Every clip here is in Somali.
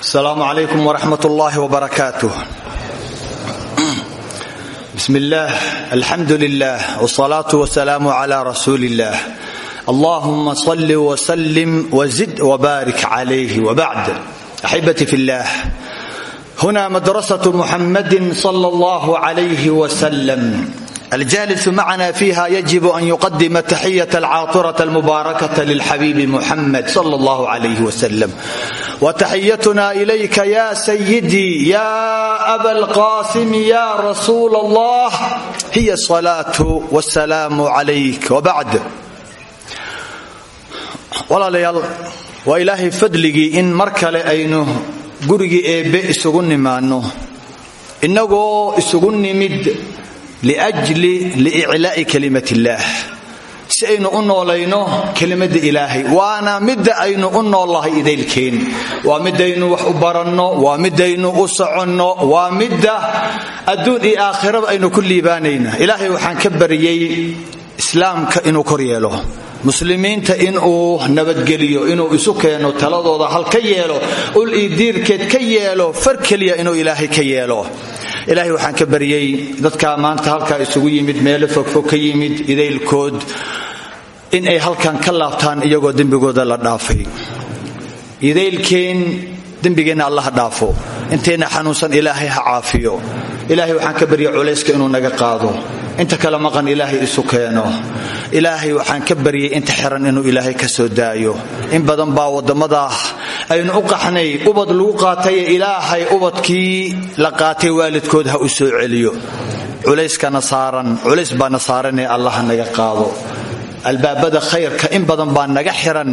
السلام عليكم ورحمة الله وبركاته بسم الله الحمد لله والصلاة والسلام على رسول الله اللهم صل وسلم وزد وبارك عليه وبعد أحبتي في الله هنا مدرسة محمد صلى الله عليه وسلم الجالس معنا فيها يجب أن يقدم تحية العاطرة المباركة للحبيب محمد صلى الله عليه وسلم wataxiyatuna ilayka ya سيدي ya aba alqaasimi ya rasuul allah هي asalaatu wasalaamu calayk wabacd walaalayaal waa ilaahay fadligii in mar kale aynu gurigii eebbe isugu nimaanno. Innagoo isugu nimid liajli liiclaa'i kalimat illaah si aynu u noolayno kelimadda ilaahay. Waana midda aynu u noollahay idaylkeen waa midaynu wax u baranno waa midaynu u soconno waa midda adduun iyo aakhiraba aynu ku liibaanayna. Ilaahay waxaan ka baryey islaamka inuu kor yeelo muslimiinta inuu nabadgeliyo inuu isu keeno taladooda hal ka yeelo ul ii diirkeed ka yeelo far keliya inuu ilaahay ka yeelo. Ilaahay waxaan ka baryey dadka maanta halkaa isugu yimid meelo fogfog ka yimid idaylkood in ay halkan ka laabtaan iyagoo dembigooda la dhaafay. Idaylkeen dembigeenna allaha dhaafo. Intayna xanuunsan ilaahay ha caafiyo. Ilaahay waxaan ka baryay culayska inuu naga qaado. Inta kale maqan ilaahay isu keeno. Ilaahay waxaan ka baryay inta xiran inuu ilaahay ka soo daayo. In badan baa wadammadaa aynu u qaxnay ubad lagu qaataye ilaahay ubadkii la qaatay waalidkood ha u soo celiyo. Culayskana saaran culays baana saaranee allaha naga qaado albaabada khayrka in badan baa naga xiran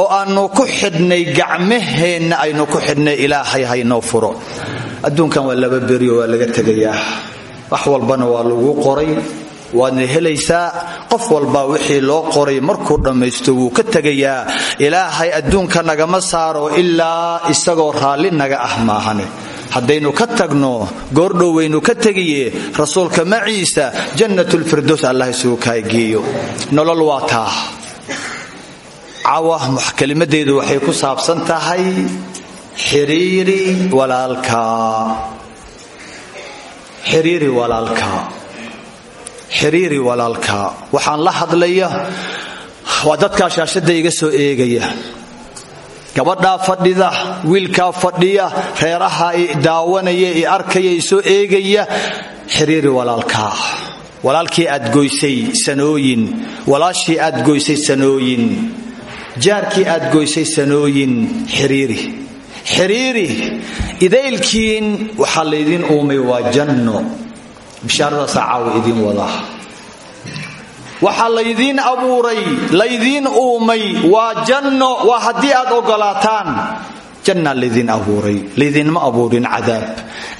oo aanu ku xidhnay gacmaheenna aynu ku xidhnay ilaahay haynoo furo. Adduunkan waa laba beriyo waa laga tegayaa. Wax walbana waa lagu qoray. Waadna helaysaa. Qof walba wixii loo qoray markuu dhammaysto wuu ka tegayaa. Ilaahay adduunka nagama saaro ilaa isagoo raalli naga ah maahane haddaynu ka tagno goordhow waynu ka tegiye rasuulka maciisa jannatulfirdows allah isugu kaageeyo nolol waa taa. Cawa kelimadeedu waxay ku saabsan tahay xiriiri walaalka waxaan la hadlaya waa dadkaa shaashadda iga soo eegaya gabadhaa fadhida wiilkaa fadhiya reeraha daawanaya i arkaya i soo eegaya xiriiri walaalkaa. Walaalkii aad goysay sanooyin walaashii aad goysay sanooyin jaarkii aad goysay sanooyin xiriiri. Xiriiri idaylkiin waxaa laydiin uumay waa janno. Bishaaradaasa caawa idiin wadaa waxaa laydiin abuuray laydiin uumay. Waa janno waa haddii aad ogolaataan. Jannaa laydiin abuuray. Laydinma abuurin cadaab.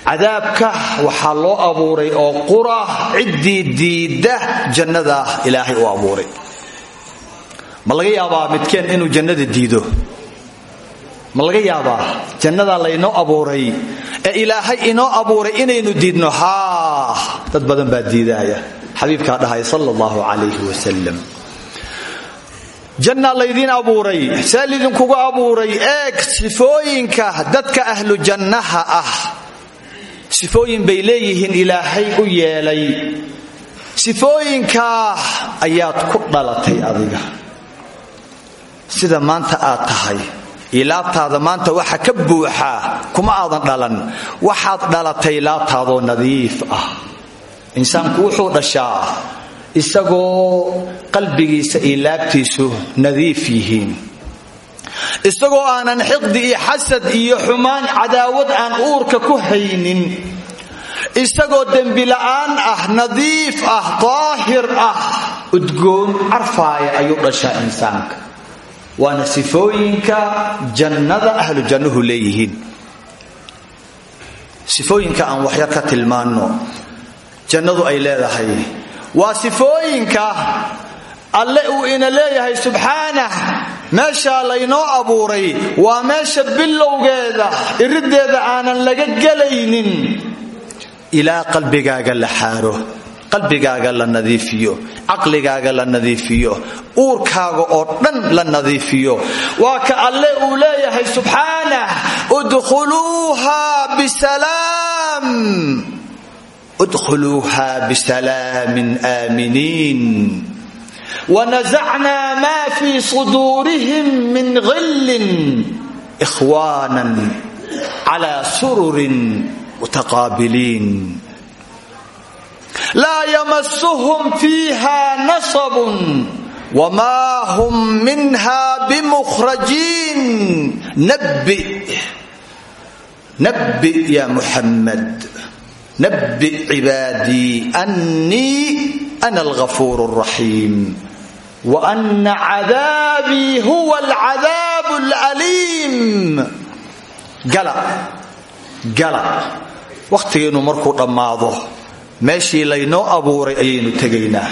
Cadaabka waxaa loo abuuray oo qura ciddii diidda jannada ilaahay u abuuray. Ma laga midkeen inuu jannada diido? Ma laga yaabaa jannadaa laynoo abuuray? Ee ilaahay inoo abuuray inaynu diidno? Haa dad badan baa diidaaya xabiibkaa dhahay sal allahu calayhi wasalam jannaa laydiin abuuray saa lidinkugu abuuray eeg sifooyinka dadka ahlu jannaha ah. Sifooyin bay leeyihiin ilaahay u yeelay. Sifooyinkaa ayaad ku dhalatay adiga. Sida maanta aad tahay iyo laabtaada maanta waxa ka buuxaa kuma aadan dhalan. Waxaad dhalatay laabtaadoo nadiif ah insaanku wuxuu dhashaa isagoo qalbigiisa iyo laabtiisu nadiif yihiin. Isagoo aanan xiqdi iyo xasad iyo xumaan cadaawad aan uurka ku haynin isagoo dembila'aan ah nadiif ah daahir ah udgoon carfaaya ayuu dhashaa insaanka. Waana sifooyinka jannada ahlu jannuhu leeyihiin. Sifooyinka aan waxyar ka tilmaanno jannadu ay leedahay. Waa sifooyinka alle uu ina leeyahay subxaanah meeshaa laynoo abuuray waa meesha bilowgeeda iriddeeda aanan laga gelaynin. Ilaa qalbigaaga la xaaro qalbigaaga la nadiifiyo caqligaaga la nadiifiyo uurkaaga oo dhan la nadiifiyo. Waa ka alle uu leeyahay subxaanah udkhuluuha bisalaam udkhuluuha bisalaamin aaminiin wanasacnaa maa fii suduurihim min gillin ikhwaanan calaa sururin mutaqaabiliin laa yamasuhum fiiha nasabun wmaa hum minha bimukhrajiin nabbi ya muxamed nabbi cibaadii annii ana algafuur اraxiim waana cadaabii huwa alcadaab اlaliim gala gala wakhtigiinnu markuu dhammaado meeshii laynoo abuuray ayaynu tegaynaa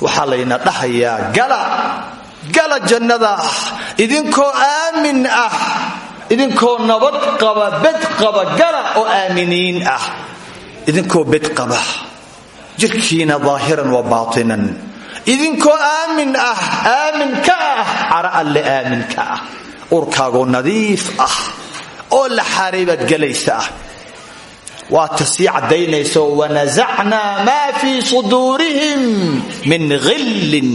waxaa layna dhahayaa gala gala jannada idinkoo aamin ah idinkoo nabad qaba bed qaba gala oo aaminiin ah idinkoo bed qaba. Jirkiina daahiran wa baatinan. Idinkoo aamin ah aamin ka ah cara alle aamin ka ah. Urkaagoo nadiif ah oo la xaaray baad gelaysa ah. Waata sii caddaynayso wanasacnaa maa fii suduurihim min hillin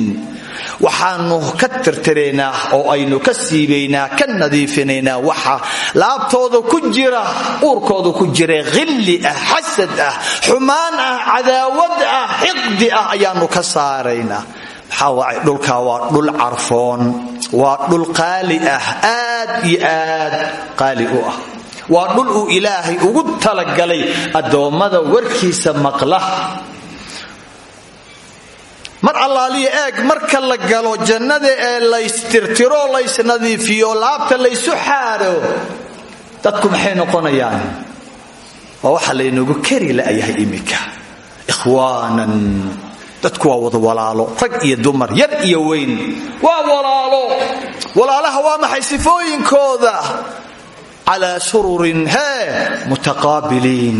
waxaanu ka tirtiraynaa oo aynu ka siibaynaa ka nadiifinaynaa waxa laabtooda ku jira uurkooda ku jira hilli ah xasad ah xumaan ah cadaawad ah xiqdi ah ayaanu ka saaraynaa. Maxaa dhulkaa waa dhul carfoon waa dhul qaali ah aad iyo aad qaali u ah. Waa dhul uu ilaahay ugu talagalay addoommada warkiisa maqla mar allaaliya eeg marka la galo jannada ee laystirtiro laysnadiifiyo laabta laysu xaaro dadku maxay noqonayaan? Waa waxa laynagu kari la'yahay iminka. Ikhwaanan dadku waa wada walaalo. Rag iyo dumar yar iyo weyn waa walaalo. Walaalaha waa maxay sifooyinkooda? Calaa sururin hee mutaqaabiliin.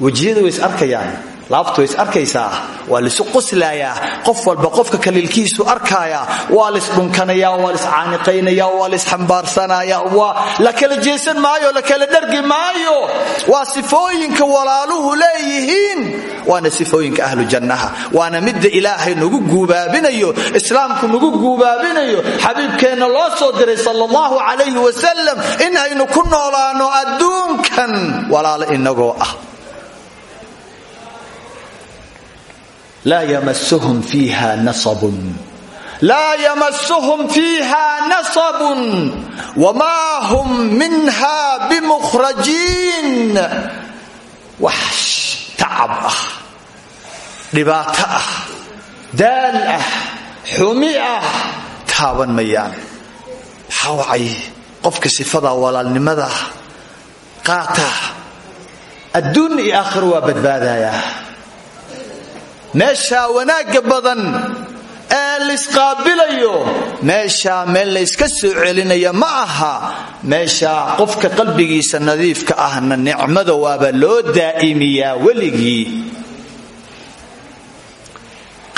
Wejiyada way is arkayaan laabtu is arkaysaa waa laisu qoslayaa qof walba qofka kaliilkiisu arkaaya waa laisdhunkanaya waa laiscaaniqaynaya waa laisxambaarsanaya waa la kala jeesan maayo la kala dhargi maayo waa sifooyinka walaaluhu leeyihiin waana sifooyinka ahlu jannaha waana midda ilaahay nagu guubaabinayo islaamku nagu guubaabinayo xabiibkeenna loo soo diray sal allahu calayhi wasalam in aynu ku noolaano adduunkan walaalo inagoo ah laa yamasuhum fiiha nasabun laa yamasuhum fiiha nasabun wamaa hum minha bimukhrajiin wax tacab ah dhibaato ah daal ah xumi ah taaban mayaan maxaa wacay qofka sifada walaalnimada qaata adduun iyo waa badbaadayaa meeshaa wanaagga badan ee laysqaabilayo meeshaa meel layska soo celinaya ma aha. Meeshaa qofka qalbigiisa nadiifka ahna nicmada waaba loo daa'imiyaa weligii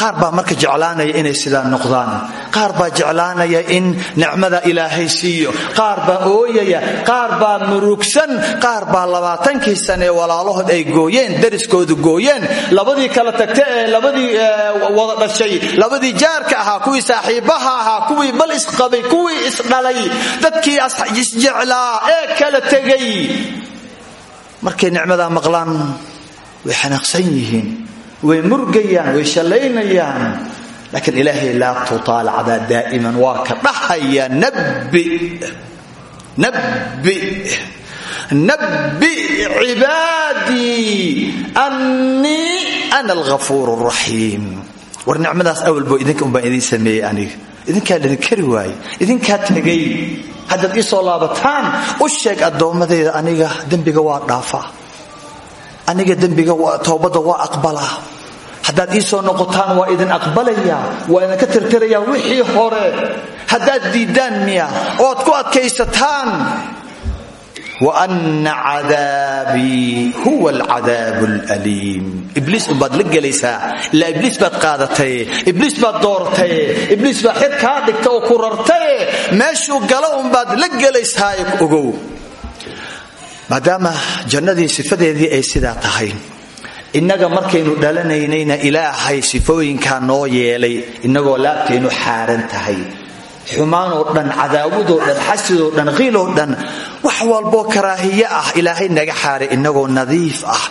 qaar baa marka jeclaanaya inay sidaa noqdaan. Qaar baa jeclaanaya in nicmada ilaahay siiyo. Qaar baa ooyaya. Qaar baa murugsan qaar baa labaatankii sane walaalahood ay gooyeen dariskoodu gooyeen. Labadii kala tagta ee labadii wada dhashay. Labadii jaarka ahaa kuwii saaxiibaha ahaa kuwii bal isqabay kuwii isdhalay. Dadkii isjeclaa ee kala tegay. Markay nicmadaa maqlaan way xanaaqsan yihiin way murgayaan way shallaynayaan laakiin ilaahay laabtuu taalacdaa daa'iman waa ka dhahaya nabbi nabbi nabbi cibaadii annii ana alghafuur raxiim war nicmadaas awalbo idinka umbaan idiin sameeyey aniga. Idinkaa lidin kari waaye idinkaa tegay haddaad ii soo laabataan u sheeg addoommadayda aniga dembiga waa dhaafa aniga dembiga toobadda waa aqbalaa. Haddaad ii soo noqotaan waa idin aqbalaya waa idinka tirtiraya wixii hore. Haddaad diiddaan miya oad ku adkaysataan. Wa anna cadaabii huwa alcadaab alaliim ibliis unbaad la gelaysaa ilaa ibliis baad qaadataye ibliis baad doortaye ibliis baa xir kaa dhigta oo ku rartaye meeshuu galo unbaad la gelaysaaye ogow maadaama jannadii sifadeedii ay sidaa tahay. Innaga markaynu dhalanaynayna ilaahay sifooyinkaa noo yeelay innagoo laabtaynu xaaran tahay. Xumaanoo dhan cadaawadoo dhan xasidoo dhan qiiloo dhan wax walboo karaahiye ah ilaahay naga xaaray innagoo nadiif ah.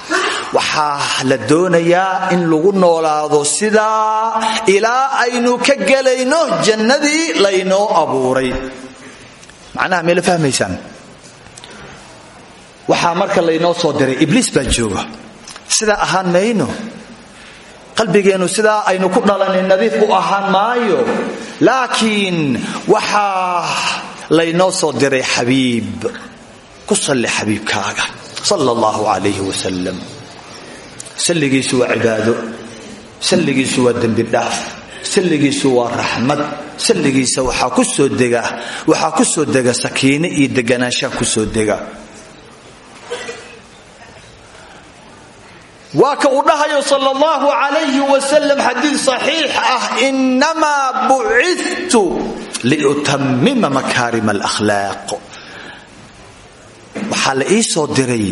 Waxaa la doonayaa in lagu noolaado sidaa ilaa aynu ka gelayno jannadii laynoo abuuray. Macnaha meela fahmaysaan waxaa marka laynoo soo diray ibliis baa jooga sidaa ahaan mayno. Qalbigeennu sidaa aynu ku dhalanay nadiif u ahaan maayo. Laakiin waxaa laynoo soo diray xabiib. Ku salli xabiibkaaga. Sala allahu calayhi wasalam salligiisu waa cibaado. Salligiisu waa dembidhaaf salligiisu waa raxmad. Salligiisa waxaa ku soo dega. Sakiine iyo deganaanshaa ku soo dega waa ka uu dhahayo sal allahu calayhi wasalam xadiid saxiix ah inamaa bucidtu liutamima makaarima alakhlaaq. Waxaa la ii soo diray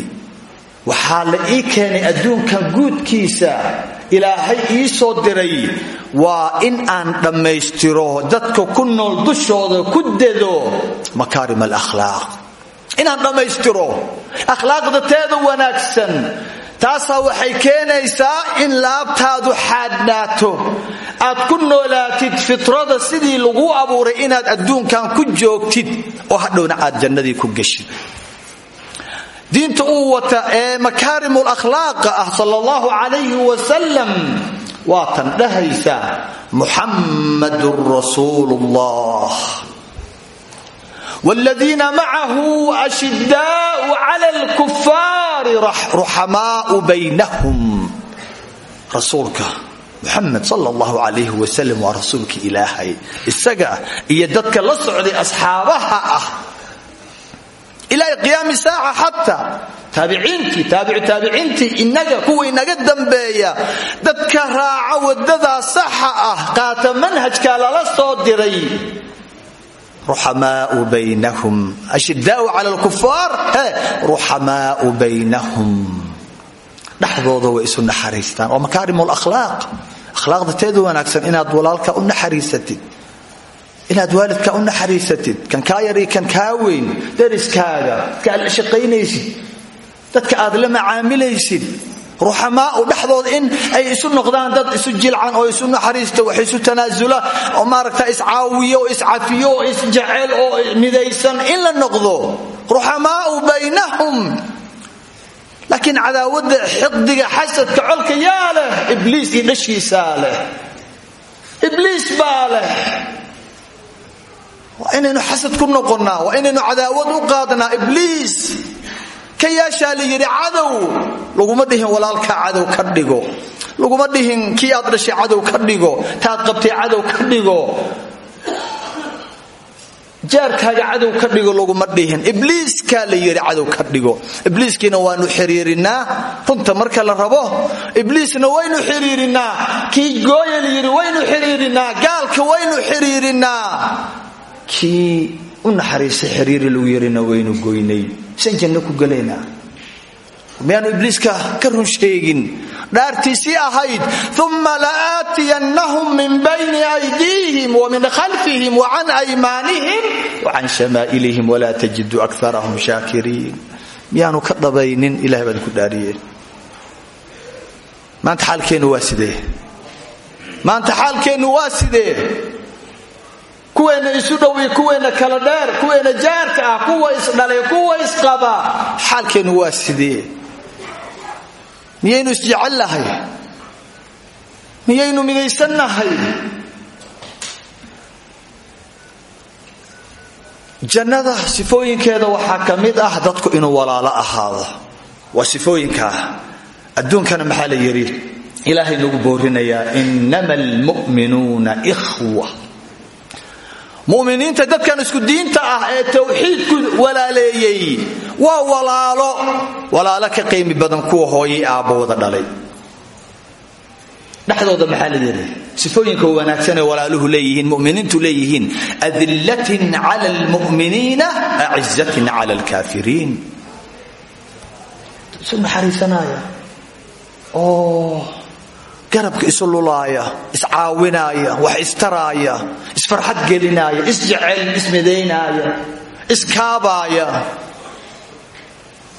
waxaa la ii keenay adduunkan guudkiisa. Ilaahay ii soo diray waa in aan dhammaystiro dadka ku nool dushooda ku dedo makaarim alakhlaaq. Inaan dhammaystiro akhlaaqda teeda wanaagsan taasaa waxay keenaysaa in laabtaadu xaadhnaato aad ku noolaatid fitrada sidii lagu abuuray inaad adduunkan ku joogtid oo hadhowna aad jannadii ku geshid. Diinta uu wata ee makaarim lakhlaaqa ah sal allahu calayhi wasalam waa tan dhahaysa muxammadun rasuulu llah wladiina macahu ashidaau cala lkufaari ruxamaau baynahum rasuulka muxamed sal allahu calayh wasalam waa rasuulka ilaahay isaga iyo dadka la socday asxaabaha ah ilaa qiyaami saaca xataa taabiciintii taabicu taabiciintii inaga kuwa inaga dambeeya dadka raaca wadadaa saxa ah qaata manhajka lala soo diray ruxamaau baynahum. Ashidaau cala lkufaar ruxamaau baynahum. Dhexdooda way isu naxariistaan. Waa makaarim lakhlaaq akhlaaqda teeda wanaagsan. Inaad walaalka u naxariisatid. Inaad waalidka u naxariisatid. Kan kaa yari kan kaa weyn. Dariskaaga. Dadka aad la dadka aad la macaamilaysid ruxamaau dhexdooda in ay isu noqdaan dad isu jilcan oo isu naxariista wax isu tanaasula oo maaragta iscaawiyo oo iscafiyo oo isjecel oo midaysan in la noqdo. Ruxamaau baynahum. Laakiin cadaawadda xiqdiga xasadka colka yaa leh ibliis iyo dhashiisaa ibliis baa leh. Waa inaynu xasad ku noqonnaa waa inaynu cadaawad u qaadnaa ibliis ka yeeshaa la yidhi cadow laguma dhihin walaalka cadow ka dhigo. Laguma dhihin kii aad dhashay cadow ka dhigo. Taad qabtay cadow ka dhigo. Jaarkaaga cadow ka dhigo laguma dhihin. Ibliiskaa la yidhi cadow ka dhigo. Ibliiskiina waanu xiriirinaa runta marka la rabo. Ibliisna waynu xiriirinaa kii gooya la waynu xiriirinaa gaalka waynu xiriirinaa kii u naxariisa xiriiri lagu yarina waynu goynay san janno ku gelaynaa miyaanu ibliiska ka run sheegin. Dhaartiisii ahayd uma laaatiyannahum min bayni aydiihim wamin khalfihim wacan aymaanihim wacan shamaa'ilihim walaa tajidu akarahum shaakiriin miyaanu ka dhabaynin ilahay baan ku dhaariyeen maanta xaalkeennu waa maanta xaalkeennu waa kuweenna isu dhow iyo kuweenna kala dheer kuweenna jaarka ah kuwa isdhalay kuwa isqaba xaalkeennu waa sidee? Miyaynu isjecel nahay? Miyaynu midaysannahay jannada sifooyinkeeda waxaa ka mid ah dadku inuu walaalo ahaado. Waa sifooyinkaa adduunkana maxaa la yidhi? Ilaahay nagu boorinayaa inama almu'minuuna ikhwa muminiinta dadkan isku diinta ah ee tawxiidku walaaleeyey waa walaalo. Walaalo ka qiimi badan kuwa hooyay aabbo wada dhalay. Dhexdooda maxaa la yidhi sifooyinka wanaagsanee walaaluhu leeyihiin muminiintu leeyihiin adillatin cala lmuminiina acizatin cala lkaafiriin isu naxariisanaya? Oo garabka isu lulaaya iscaawinaaya wax istaraaya isfarxad gelinaaya isjecel ismidaynaaya iskaabaaya.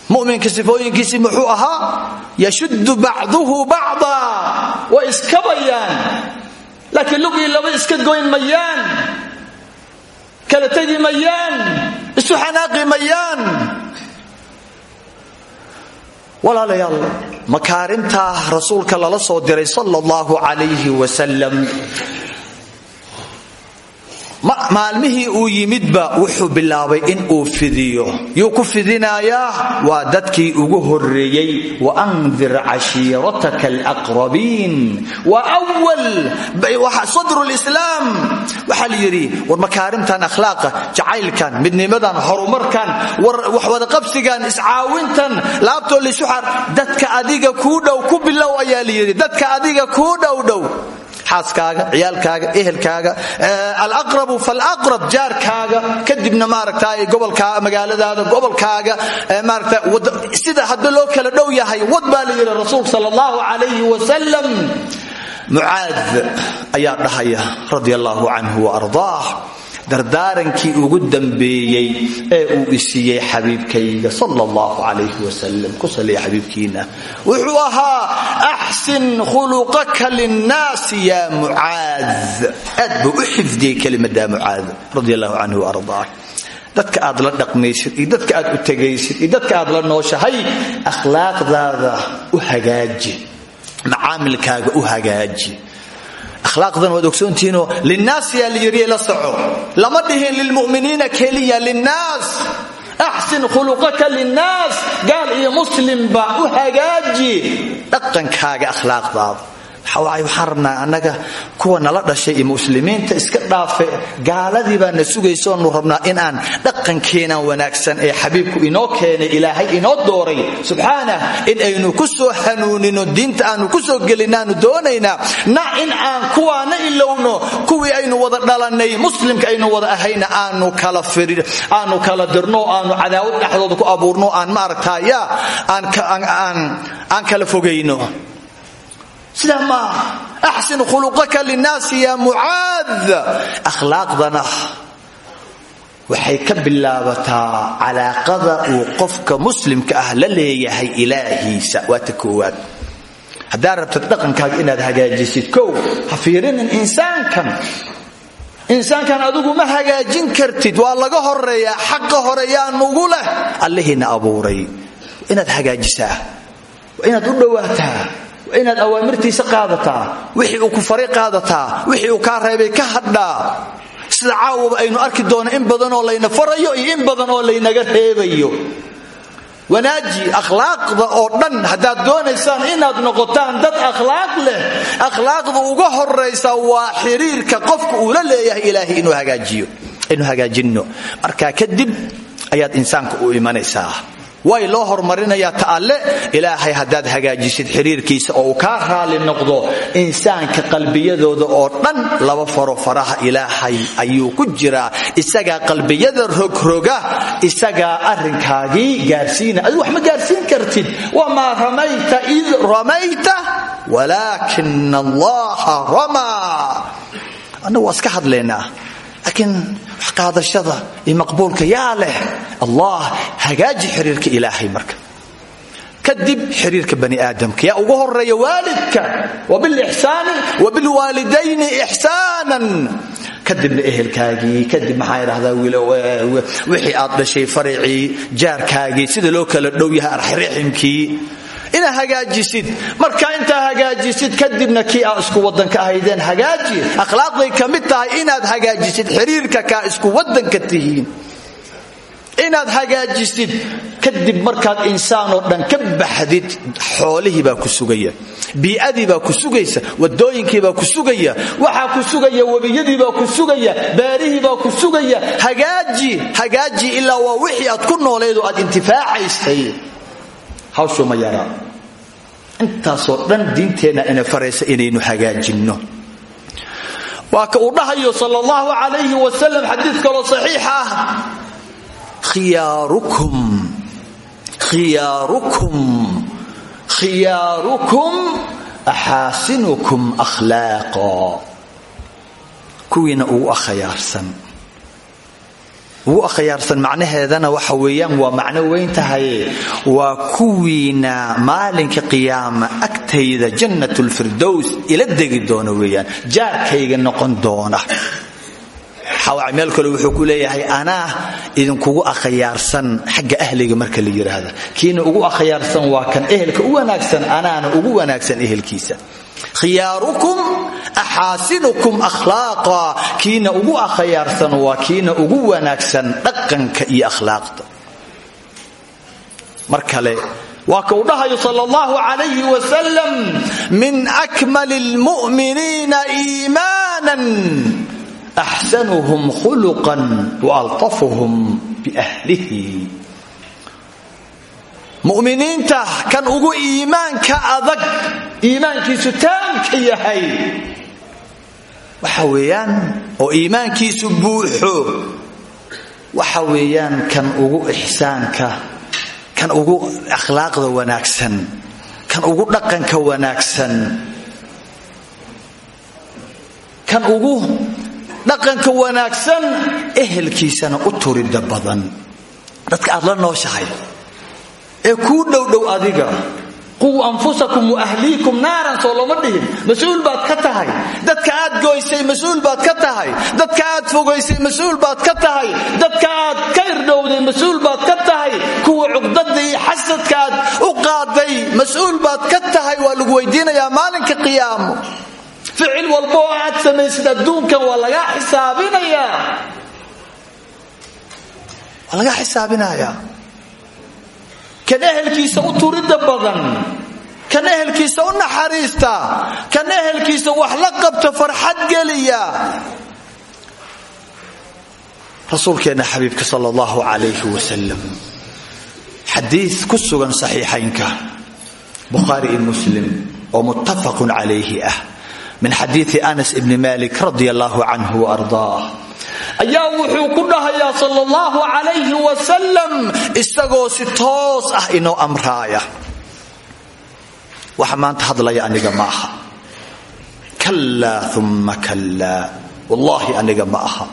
Muminka sifooyinkiisii muxuu ahaa yashuddu bacduhu bacda way iskabayaan laakiin lugii laba iska goyn mayaan kala tegi mayaan isu xanaaqi mayaan walaalayaal makaarimtaa rasuulka lala soo diray sala allahu calayhi wasalam maalmihii uu yimidba wuxuu bilaabay in uu fidiyo. Yuu ku fidinayaa waa dadkii ugu horeeyey waandir cashiirataka alaqrabiin waa wal sadru lislaam waxaa la yidhi war makaarimtan akhlaaqa jacaylkan midnimadan horumarkan war waxwadaqabsigan iscaawintan laabtoo laysu xaar dadka adiga kuu dhow ku bilow ayaa la yidhi. Dadka adiga kuu dhowdhow xaaskaaga ciyaalkaaga ehelkaaga alaqrabu falaqrab jaarkaaga kadibna maaragta gobolkaa magaaladaada gobolkaaga maarata sida hadda loo kala dhow yahay wad baa la yidhi rasuulka sal allahu ayaa dhahaya radia allahu canhu waardaah dardaarankii ugu dambeeyey ee uu isiiyey xabiibkayga sal allahu calayh wasalam ku saliya xabiibkiina. Wuxuu ahaa axsin khuluqaka linnaasi ya mucaad aad buu u xifdiyey kelimada mucaad radi allahu canhu waardaah dadka aad la dhaqmaysid iyo dadka aad u tegaysid iyo dadka aad la nooshahay akhlaaqdaada u hagaaji macaamilkaaga u hagaaji akhlaaqdan waad ogsoontihiinoo linnaas yaa la yidhi la soco lama dhihin lilmu'miniina keliya linnaas axsin khuluqaka linnaas gaal iyo muslimba u hagaaji dhaqankaaga akhlaaqdaada waxaan rabnaa annaga kuwa nala dhashay muslimiinta iska dhaafe gaaladii baa na sugaysoonu rabnaa in aan dhaqankeenan wanaagsan ee xabiibku inoo keenay ilaahay inoo dooray. Subxaanah in aynu ku soo hanuunino diinta aanu ku soo gelinaanu doonaynaa na in aan kuwaana ilowno kuwii aynu wada dhalannay muslimka aynu wada ahayna aanu aanu kala dirno aanu cadaawad dhexdooda ku abuurno aan maaragtaya aan kala fogayno sidaa maaha axsin khuluqaka linnaasi ya mucaad. Akhlaaqdana waxay ka bilaabataa calaaqada uu qofka muslimka ah la leeyahay ilaahiisa. Waa ta koowaad. Haddaad rabtad dhaqankaaga inaad hagaajisid kow ha fiirinin insaankan. Insaankan adigu ma hagaajin kartid. Waa laga horeeyaa xaqa horeeyaa nugu leh. Allihiina abuuray inaad hagaajisaa. Waa inaad u dhowaataa inaad awaamirtiisa qaadataa wixii uu ku fari qaadataa wixii uu kaa reebay ka hadhaa. Sida caawaba aynu arki doono in badan oo layna farayo iyo in badan oo laynaga reebayo. Wanaaji akhlaaqda oo dhan haddaad doonaysaan inaad noqotaan dad akhlaaq leh akhlaaqda uga horaysa waa xiriirka qofka uu la leeyahay ilaahay inuu hagaajinno. Marka kadib ayaad insaanka u imanaysaa way loo hormarinayaa ta'alle ilaahay haddaad hagaajisid xiriirkiisa oo uu kaa raali noqdo insaanka qalbiyadooda oo dhan laba faro faraha ilaahay ayuu ku jiraa. Isagaa qalbiyada rogroga isagaa arrinkaagii gaarsiina. Adigu wax ma gaarsiin kartid. Wamaa ramayta id ramayta? Walaakina allaha ramaa annagu waa iska hadlaynaa laakiin wax qaadashada iyo leh allah hagaaji xiriirka ilaahay marka. Kadib xiriirka bani aadamka yaa ugu horreeya waalidka wabilixsaani wabilwaalidayni ixsaanan kadibna ehelkaagii kadib maxaa idhahdaa wixii aad dhashay faracii jaarkaagii sida loo kala dhow yahay arxiriximkii. Inaad hagaajisid. Marka intaa hagaajisid kadibna kii aa isku wadanka ahaydeen hagaaji. Akhlaaqday ka tahay inaad hagaajisid xiriirka kaa isku wadanka tihiin inaad hagaajisid kadib markaad insaanoo dhan ka baxdid xoolihii baa ku sugaya bii'adii baa ku sugaysa wadooyinkii baa ku sugaya waxaa ku sugaya webiyadii baa ku sugaya beerihii baa ku sugaya hagaaji hagaaji ilaa waa wixii aad ku nooleed oo aad intifaacaysay hawshuu ma yaraa. Intaasoo dhan diinteenna ina faraysa inaynu hagaajinno. Waa ka dhahayo sal allahu calayhi wasalam xadiid kaloo saxiix ah khiyaarukum khiyaarukum khiyaarukum axaasinukum akhlaaqa kuwiina ugu akhyaarsan ugu akhyaarsan macnaheedana waxa weeyaan waa macno weyn tahaye waa kuwiina maalinka qiyaama agtayda jannatulfirdows ila degi doona weeyaan jaarkayga noqon doona meel kale wuxuu ku leeyahay anaa idinkugu akhyaarsan xagga ahliga marka la yidhaahda kiina ugu akhyaarsan waa kan ehelka u wanaagsan anaana ugu wanaagsan ehelkiisa. Khiyaarukum axaasinukum akhlaaqa. Kiina ugu akhyaarsan waa kiina ugu wanaagsan dhaqanka iyo akhlaaqda mar kale waa ka uu dhahayo sal allahu calayhi wasalam min akmali lmu'miniina axsanuhum khuluqan waaltafuhum biahlihi mu'miniinta kan ugu iimaanka adag iimaankiisu taamka yahay waxa weeyaan oo iimaankiisu buuxo waxa weeyaan kan ugu ixsaanka kan ugu akhlaaqda wanaagsan kan ugu dhaqanka wanaagsan kan ugu dhaqanka wanaagsan ehelkiisana u turida badan. Dadka aad la nooshahay ee kuu dhowdhow adiga quu anfusakum waahliikum naaran soo looma dhihin. Mas'uul baad ka tahay. Dadka aad goysay mas'uul baad ka tahay. Dadka aad fogaysay mas'uul baad ka tahay. Dadka aad ka irdhowday mas'uul baad ka tahay. Kuwa cuqdada iyo xasadka aad u qaaday mas'uul baad ka tahay. Waa lagu weydiinayaa maalinka qiyaamo ficil walba oo aad samaysid adduunkan waa lagaa xisaabinayaa waa lagaa xisaabinayaa kan ehelkiisa u turida badan kan ehelkiisa u naxariista kan ehelkiisa wax la qabto farxad geliya. Rasuulkeenna xabiibka sal allahu calayhi wasalam xadiid ku sugan saxiixaynka. Bukhaari iyo muslim oo muttafaqun calayhi ah min xadiii anas ibni malik radi allahu canhu waardaah ayaa wuxuu ku dhahayaa sal allahu calayhi wasalam isagoo si toos ah inoo amraaya. Waxa maanta hadlaya aniga ma aha. Kallaa uma kallaa wallaahi aniga ma aha.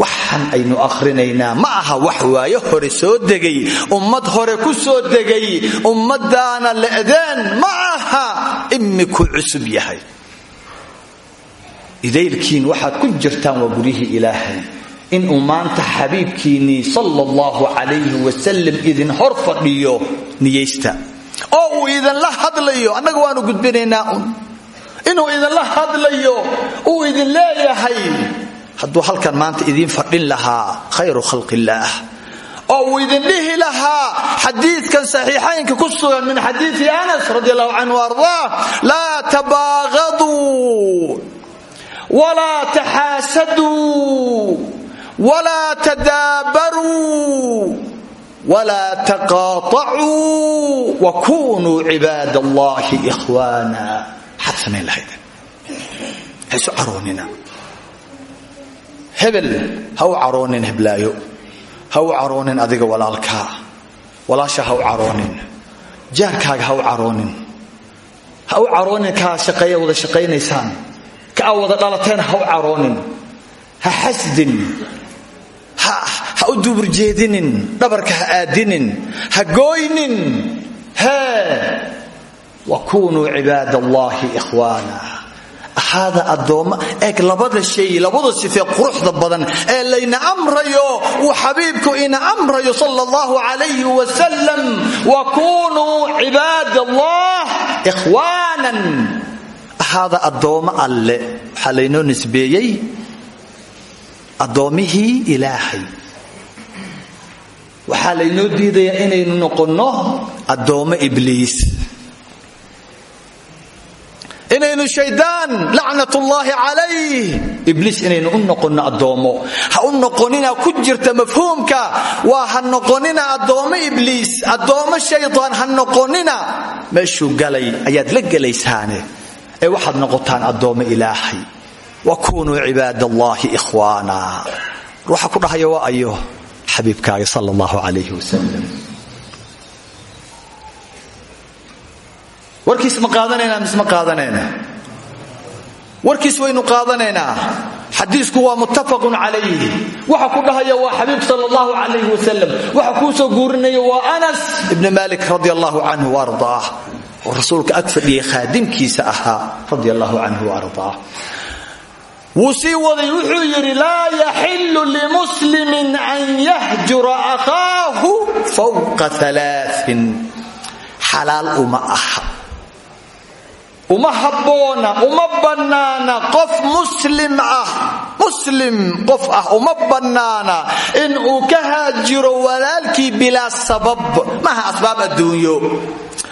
Waxaan aynu akhrinaynaa ma aha wax waayo hore soo degay ummad hore ku soo degay ummadaana le'deen ma aha imikuu cusub yahay idaylkiin waxaad ku jirtaan waa guryihii ilaahay. Inuu maanta xabiibkiinnii sala allahu calayhi wasalam idin hor fadhiyo niyaysta oo uu idinla hadlayo annaga waanu gudbinaynaa un. Inuu idinla hadlayo uu idin leeyahay. Hadduu halkan maanta idiin fadhin lahaa khayru khalqillaah oo uu idin dhihi lahaa xadiidkan saxiixaynka ku sugan min xadiidi anas radi allahu canhu ardaa walaa taxaasaduu walaa tadaabaruu walaa taqaaacuu wakunuu cibaad allahi ikhwaana maxaad samayn lahaydeen ha isu caroonina hebel ha u caroonin heblaayo ha u caroonin adiga walaalkaa walaasha ha u caroonin jaarkaaga ha u caroonin ha u ka wada dhalateen ha u caroonin ha xasdin ha u duburjeedinin dhabarka ha aadinin ha gooynin hee wakunuu cibaad allahi ikhwaana. Ahaada addoomma labada shay labada sifee quruxda badan ee layna amrayo uu xabiibku ina amrayo sala allahu calayhi wasalam wakunuu cibaad allah ahaada addoommo alle waxaa laynoo nisbeeyey addoommihii ilaahay waxaa laynoo diidayaa inaynu noqonno addoommo ibliis inaynu shaydaan lacnatullaahi calayh ibliis inaynu u noqonno ha noqonina ku jirta mafhuumka waa ha noqonina addoommo ibliis addoommo shaydaan ha noqonina meeshuu galay ayaad la gelaysaane ee waxaad noqotaan addoommo ilaahay. Wa kunuu cibaad allahi ikhwaana. Ruuxa ku dhahaya waa ayo xabiibkaaga sal allahu calayh wasalam warkiis ma qaadanaynaa ma qaadanaynaa? Warkiis waynu qaadanaynaa. Xadiisku waa muttafaqun calayh waxa ku dhahaya waa xabiib sal allahu calayh wasalam waxa kuu soo guurinaya waa anas ibni malik radi allahu canhu oo rasuulka ag fadhiyay khaadimkiisa ahaa radi allahu canhu waardaah wuu sii waday wuxuu yidhi laa yaxilu limuslimin an yahjura akhaahu fawqa alaain xalaal uma aha uma habboona uma bannaana qof muslim ah muslim qof ah uma bannaana in uu ka haajiro walaalkii bilaa sabab. Maaha asbaab adduunyo?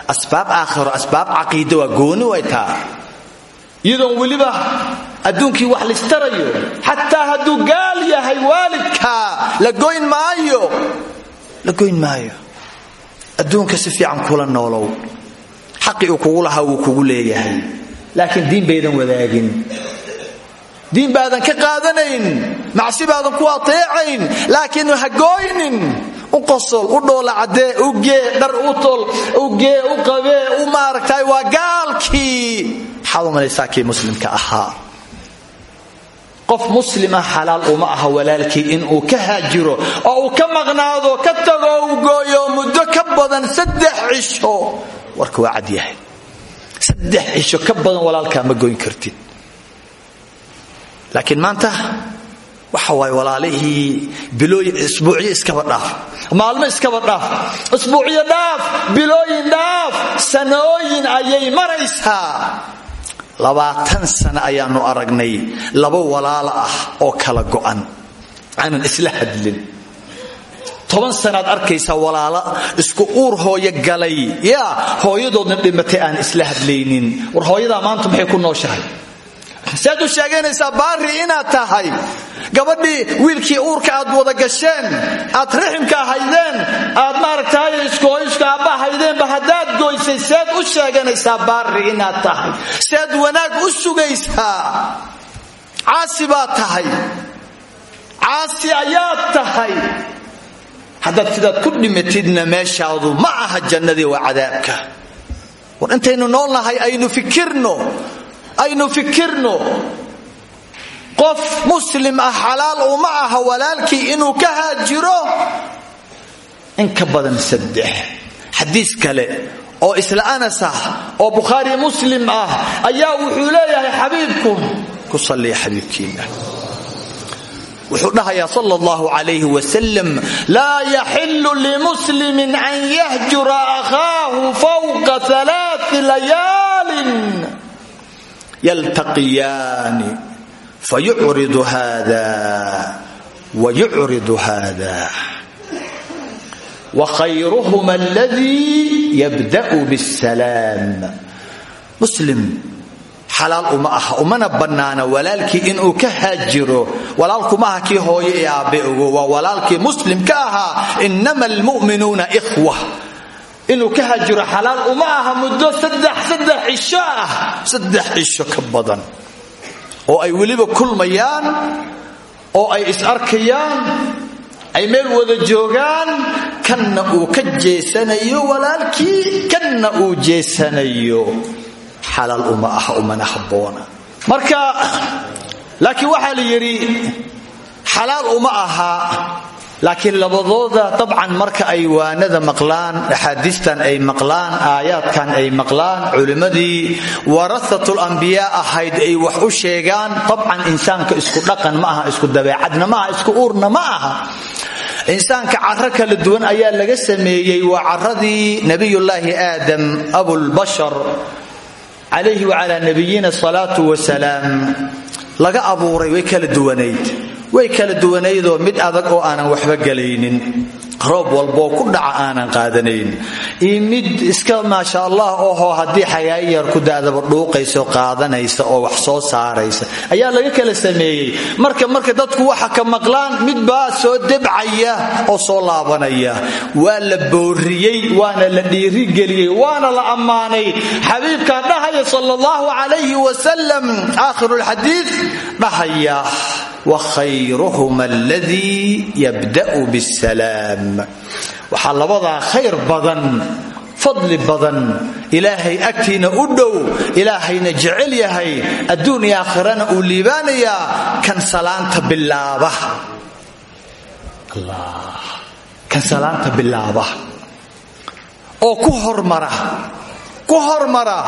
Asbaab aakhiro asbaab caqiida waa gooni way taa. Iyadoon weliba adduunkii wax listarayo xataa hadduu gaal yahay waalidkaa la goyn maayo. La goyn maayo. Adduunka si fiican kula noolow xaqii uu kugu lahaa wuu kugu leeyahay. Laakiin diin baydan wadaagin. Diin baadan ka qaadanayn macsi baadan ku ateecayn laakiin ha gooynin u qosol u dhoola caddee u gee dhar u tol u gee u qabee u maaragtay waa gaalkii. Maxaad u muslimka ahaa? Qof muslima xalaal uma aha walaalkii inuu ka haajiro oo uu ka maqnaado ka tago uu gooyo muddo ka badan saddex cisho warka waa cad yahay. Saddex cisho ka badan walaalkaa ma goyn kartid. Laakiin maanta waxa waaye walaalihii bilooyin isbuucyo iskaba dhaaf. Maalmo iskaba dhaaf. Isbuucyo dhaaf bilooyin dhaaf sanooyin ayay maraysaa. Labaatan sano ayaannu aragnay laba walaalo ah oo kala go'an. Aanan isla hadlin toban sanaad arkaysaa walaalo isku uur hooyo galay. Yaa hooyadoodna dhimatay aan isla hadlaynin. War hooyadaa maanta maxay ku nooshahay? Saad u sheegaynaysaa baari inaad tahay. Gabadhii wiilkii uurka aad wada gasheen aad raximka haydeen aad maaragtay iskoyska aabba haydeenba haddaad goysay seed u sheeganaysaa baari inaad tahay. Seed wanaag u sugaysaa. Caasi tahay. Caasi ayaad tahay haddaad sidaad ku dhimatidna meeshaadu ma aha jannadii waa cadaabka. War intaynu noolnahay aynu fikirno aynu fikirno. Qof muslim ah xalaal uma aha walaalkii inuu ka haajiro. In ka badan saddex. Xadiis kale oo isla anas ah oo bukhaari muslim ah ayaa wuxuu leeyahay xabiibku ku salliya xabiibkiina wuxuu dhahayaa sal allahu calayh wasalam laa yaxilu limuslimin an yahjura akhaahu fawqa alaai layaalin yaltaqiyaani fayucridu hada wayucridu hada wakhayruhuma aladii yabda'u bsalaam muslim xalaal uma aha umana bannaana walaalkii inuu ka haajiro. Walaalkuma aha kii hooyo ee aabbe ogo waa walaalkii muslimka ahaa inama almu'minuuna ikhwa. Inuu ka haajiro xalaal uma aha muddo saddex cisho ah saddex cisho ka badan. Oo ay weliba kulmayaan oo ay is arkayaan ay meel wada joogaan kanna uu ka jeesanayo walaalkii kanna uu jeesanayo xalaal uma aha umana habboona marka laakiin waxaa la yidhi xalaal uma aha laakiin labadooda dabcan marka ay waanada maqlaan axaadiistan ay maqlaan aayaadkan ay maqlaan culimmadii warahatul ambiyaa ahayd ay wax u sheegaan dabcan insaanka isku dhaqan ma aha isku dabeecadna ma aha isku uurna ma aha. Insaanka caro kala duwan ayaa laga sameeyey waa caradii nabiyullaahi aadam abulbashar calayhi wacalaa nabiyina salaatu wasalaam laga abuuray way kala duwanayd. Way kala duwanaydoo mid adag oo aanan waxba gelaynin roob walboo ku dhaca aanan qaadanayn. Iyo mid iska maasha allah oho haddii xagaayar ku daadaba dhuuqayso qaadanaysa oo wax soo saaraysa. Ayaa laga kala sameeyey. Marka marka dadku waxa ka maqlaan mid baa soo debcaya oo soo laabanaya. Waa la booriyey waana la dhiirigeliyey waana la ammaanay. Xabiibkaa dhahaya sal allahu calayhi wasalam aakhirulxadiid dhahaya wakhayruhuma aladii yabda'u bisalaam waxaa labadaa khayr badan fadli badan. Ilaahay agtiina u dhow ilaahayna jecel yahay adduun iyo aakhirana uu liibaanayaa kan salaanta bilaaba. Kan salaanta bilaaba. Oo ku hormara ku hormara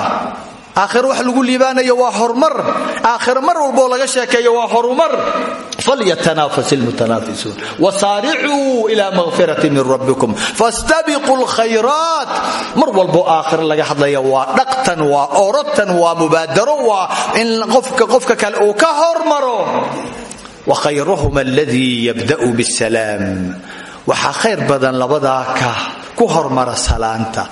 aakhiro wax lagu liibaanayo waa horumar. aakhiro mar walboo laga sheekeeyo waa horumar. falyatanafas ilmutanaafisuun wasaaricuu ila makfirati min rabbikum fastabiquu lkhayraat mar walboo aakhiro laga hadlaya waa dhaqtan waa orotan waa mubaadaro waa in qofka qofka kale uu ka hormaro. Wakhayruhuma aladii yabda'u bisalaam waxaa khayr badan labadaa ka ku hormara salaanta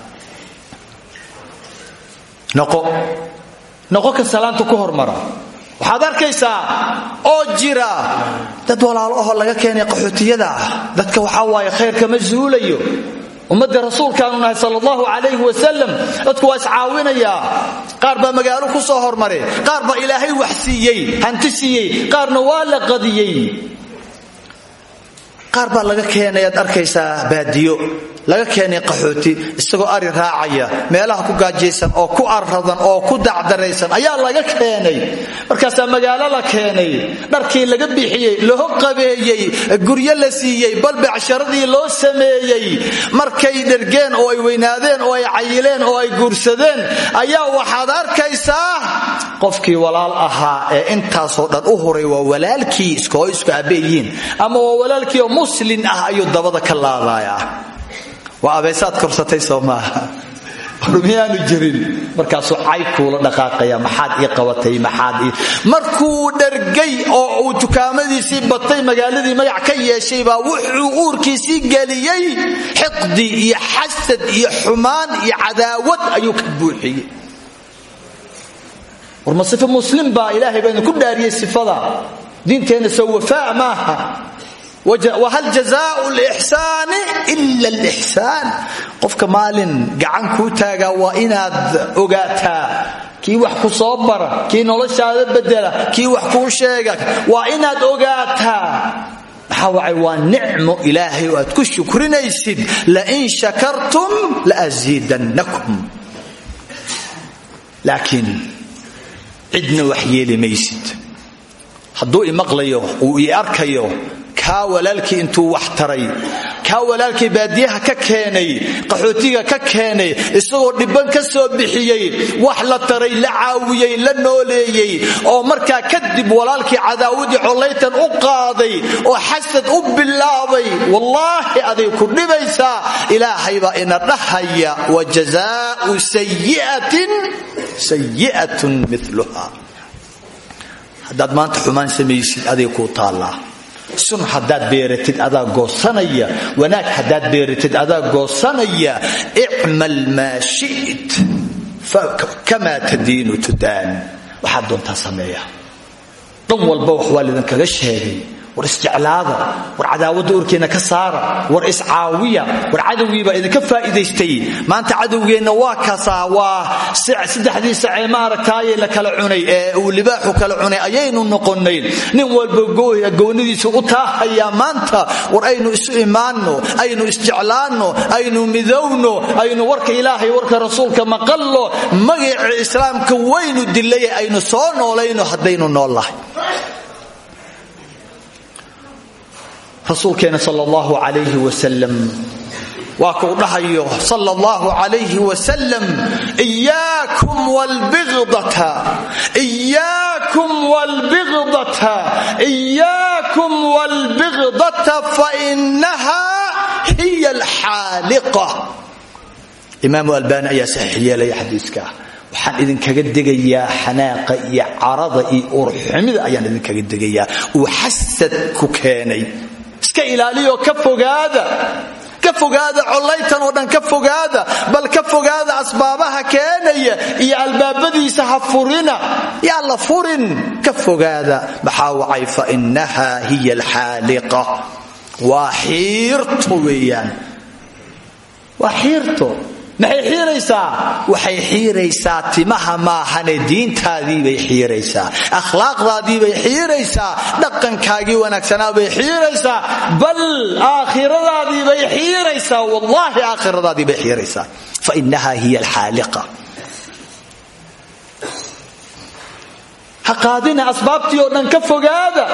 noqo. Noqo ka salaanta ku hormara. Waxaad arkaysaa oo jira dad walaalo ahoo laga keenay qaxootiyada ah. Dadka waxaa waaye khayr kama zuulayo. Ummadda rasuulkaanu nahay sal allahu calayhi wasalam dadku waa iscaawinayaa qaar baa magaalo ku soo hormaray qaar baa ilaahay wax siiyey hanti siiyey qaarna waa la qadiyey qaar baa laga keenay aad arkaysaa baadiyo laga keenay qaxooti isagoo ari raacaya meelaha ku gaajaysan oo ku arradan oo ku dacdaraysan ayaa laga keenay. Markaasaa magaalo la keenay dharkii laga bixiyey loo qabeeyey guryo la siiyey bal loo sameeyey markay dhergeen oo ay weynaadeen oo ay cayileen oo ay guursadeen ayaa waxaad arkaysaa qofkii walaal ahaa ee intaasoo dhan u huray waa walaalkii iskoo isku abeeyihiin ama waa walaalkii muslin ah ayuu dabada ka laadaya waa abeesaad korsatay soo maaha. War miyaanu jirin. Markaasuu cay kuula dhaqaaqaya maxaad ii qabatay? Maxaad ii markuu dhargay oo uu dukaamadiisii batay magaaladii magac ka yeeshay baa wuxuu uurkiisii geliyey. Xiqdi iyo xasad iyo xumaan iyo cadaawad ayuu ka buuxiyey. War ma sifo muslim baa ilaahay baa idinku dhaariyey sifada. Diinteenna soo maaha whal jazaau lixsaani ila lixsaan qofka maalin gacan kuu taagaa waa inaad ogaataa kii wax ku soo bara kii noloshaada bedela kii wax kuu sheega waa inaad ogaataa. Maxaa wacay? Waa nicmo ilaahay oo aad ku shukrinaysid lain shakartum laasiidannakum laakiin cidna wax yeeli maysid. Hadduu arkayo kaa walaalkii intuu wax taray. Kaa walaalkii baadiyaha ka keenay qaxootiga ka keenay isagoo dhibban ka soo bixiyey wax la taray la caawiyey la nooleeyey oo markaa kadib walaalkii cadaawadii collaytan u qaaday oo xasad u bilaabay wallaahi aday ku dhibaysaa ilaahay baa ina dhahaya wa jazaau sayi'atin sayi'atun miluha haddaad xumaan samaysid aday kuu taallaa sun haddaad beeratid adaa goosanaya wanaag haddaad beeratid adaa goosanaya icmal maa shit kamaa tadiinu tudaan waxaad doontaa sameeya. Dhan walba wax waa lidinkaga sheegay war isjeclaada war cadaawadda urkeenna ka saara war iscaawiya war cadowgiibaa idinka faa'iidaystay. Maanta cadowgeenna waa kasaa waa saddexdii sacee maaragtaaye la kala cunay ee uu libaaxu kala cunay ayaynu noqonnay nin walba goonidiisa u taahayaa maanta war aynu isu imaanno aynu isjeclaanno aynu midowno aynu warka ilaahay warka rasuulka maqallo magacii islaamka waynu dilay aynu soo noolayno haddaynu noollahay rasuulkeena sal allahu calayhi wasalam waa kuu dhahayo sal allahu calayhi wasalam iyaakum walbigdata iyaakum walbigdata iyaakum walbigdata fainaha hiya alxaaliqa. Imaamu albaani ayaa saxiix yeelaya xadiiska. Waxaan idinkaga degayaa xanaaqa iyo carada iyo uurxumida ayaan idinkaga degayaa. Uu xasad ku keenay iska ilaaliyoo ka fogaada. Ka fogaada collaytan oo dhan ka fogaada. Bal ka fogaada asbaabaha keenaya iyo albaabadiisa ha furina. Yaa la furin ka fogaada. Maxaa wacay? Innaha hiya alxaaliqa. Waa xiirto weeyaan maxay xiiraysaa waxay xiiraysaa timaha maahane diintaadiibay xiiraysaa akhlaaqdaadiibay xiiraysaa dhaqankaagii wanaagsanaa bay xiiraysaa bal aakhiradaadiibay xiiraysaa wallaahi aakhiradaadiibay xiiraysaa fa innaha hiya alxaaliqa. Ha qaadina dhan ka fogaada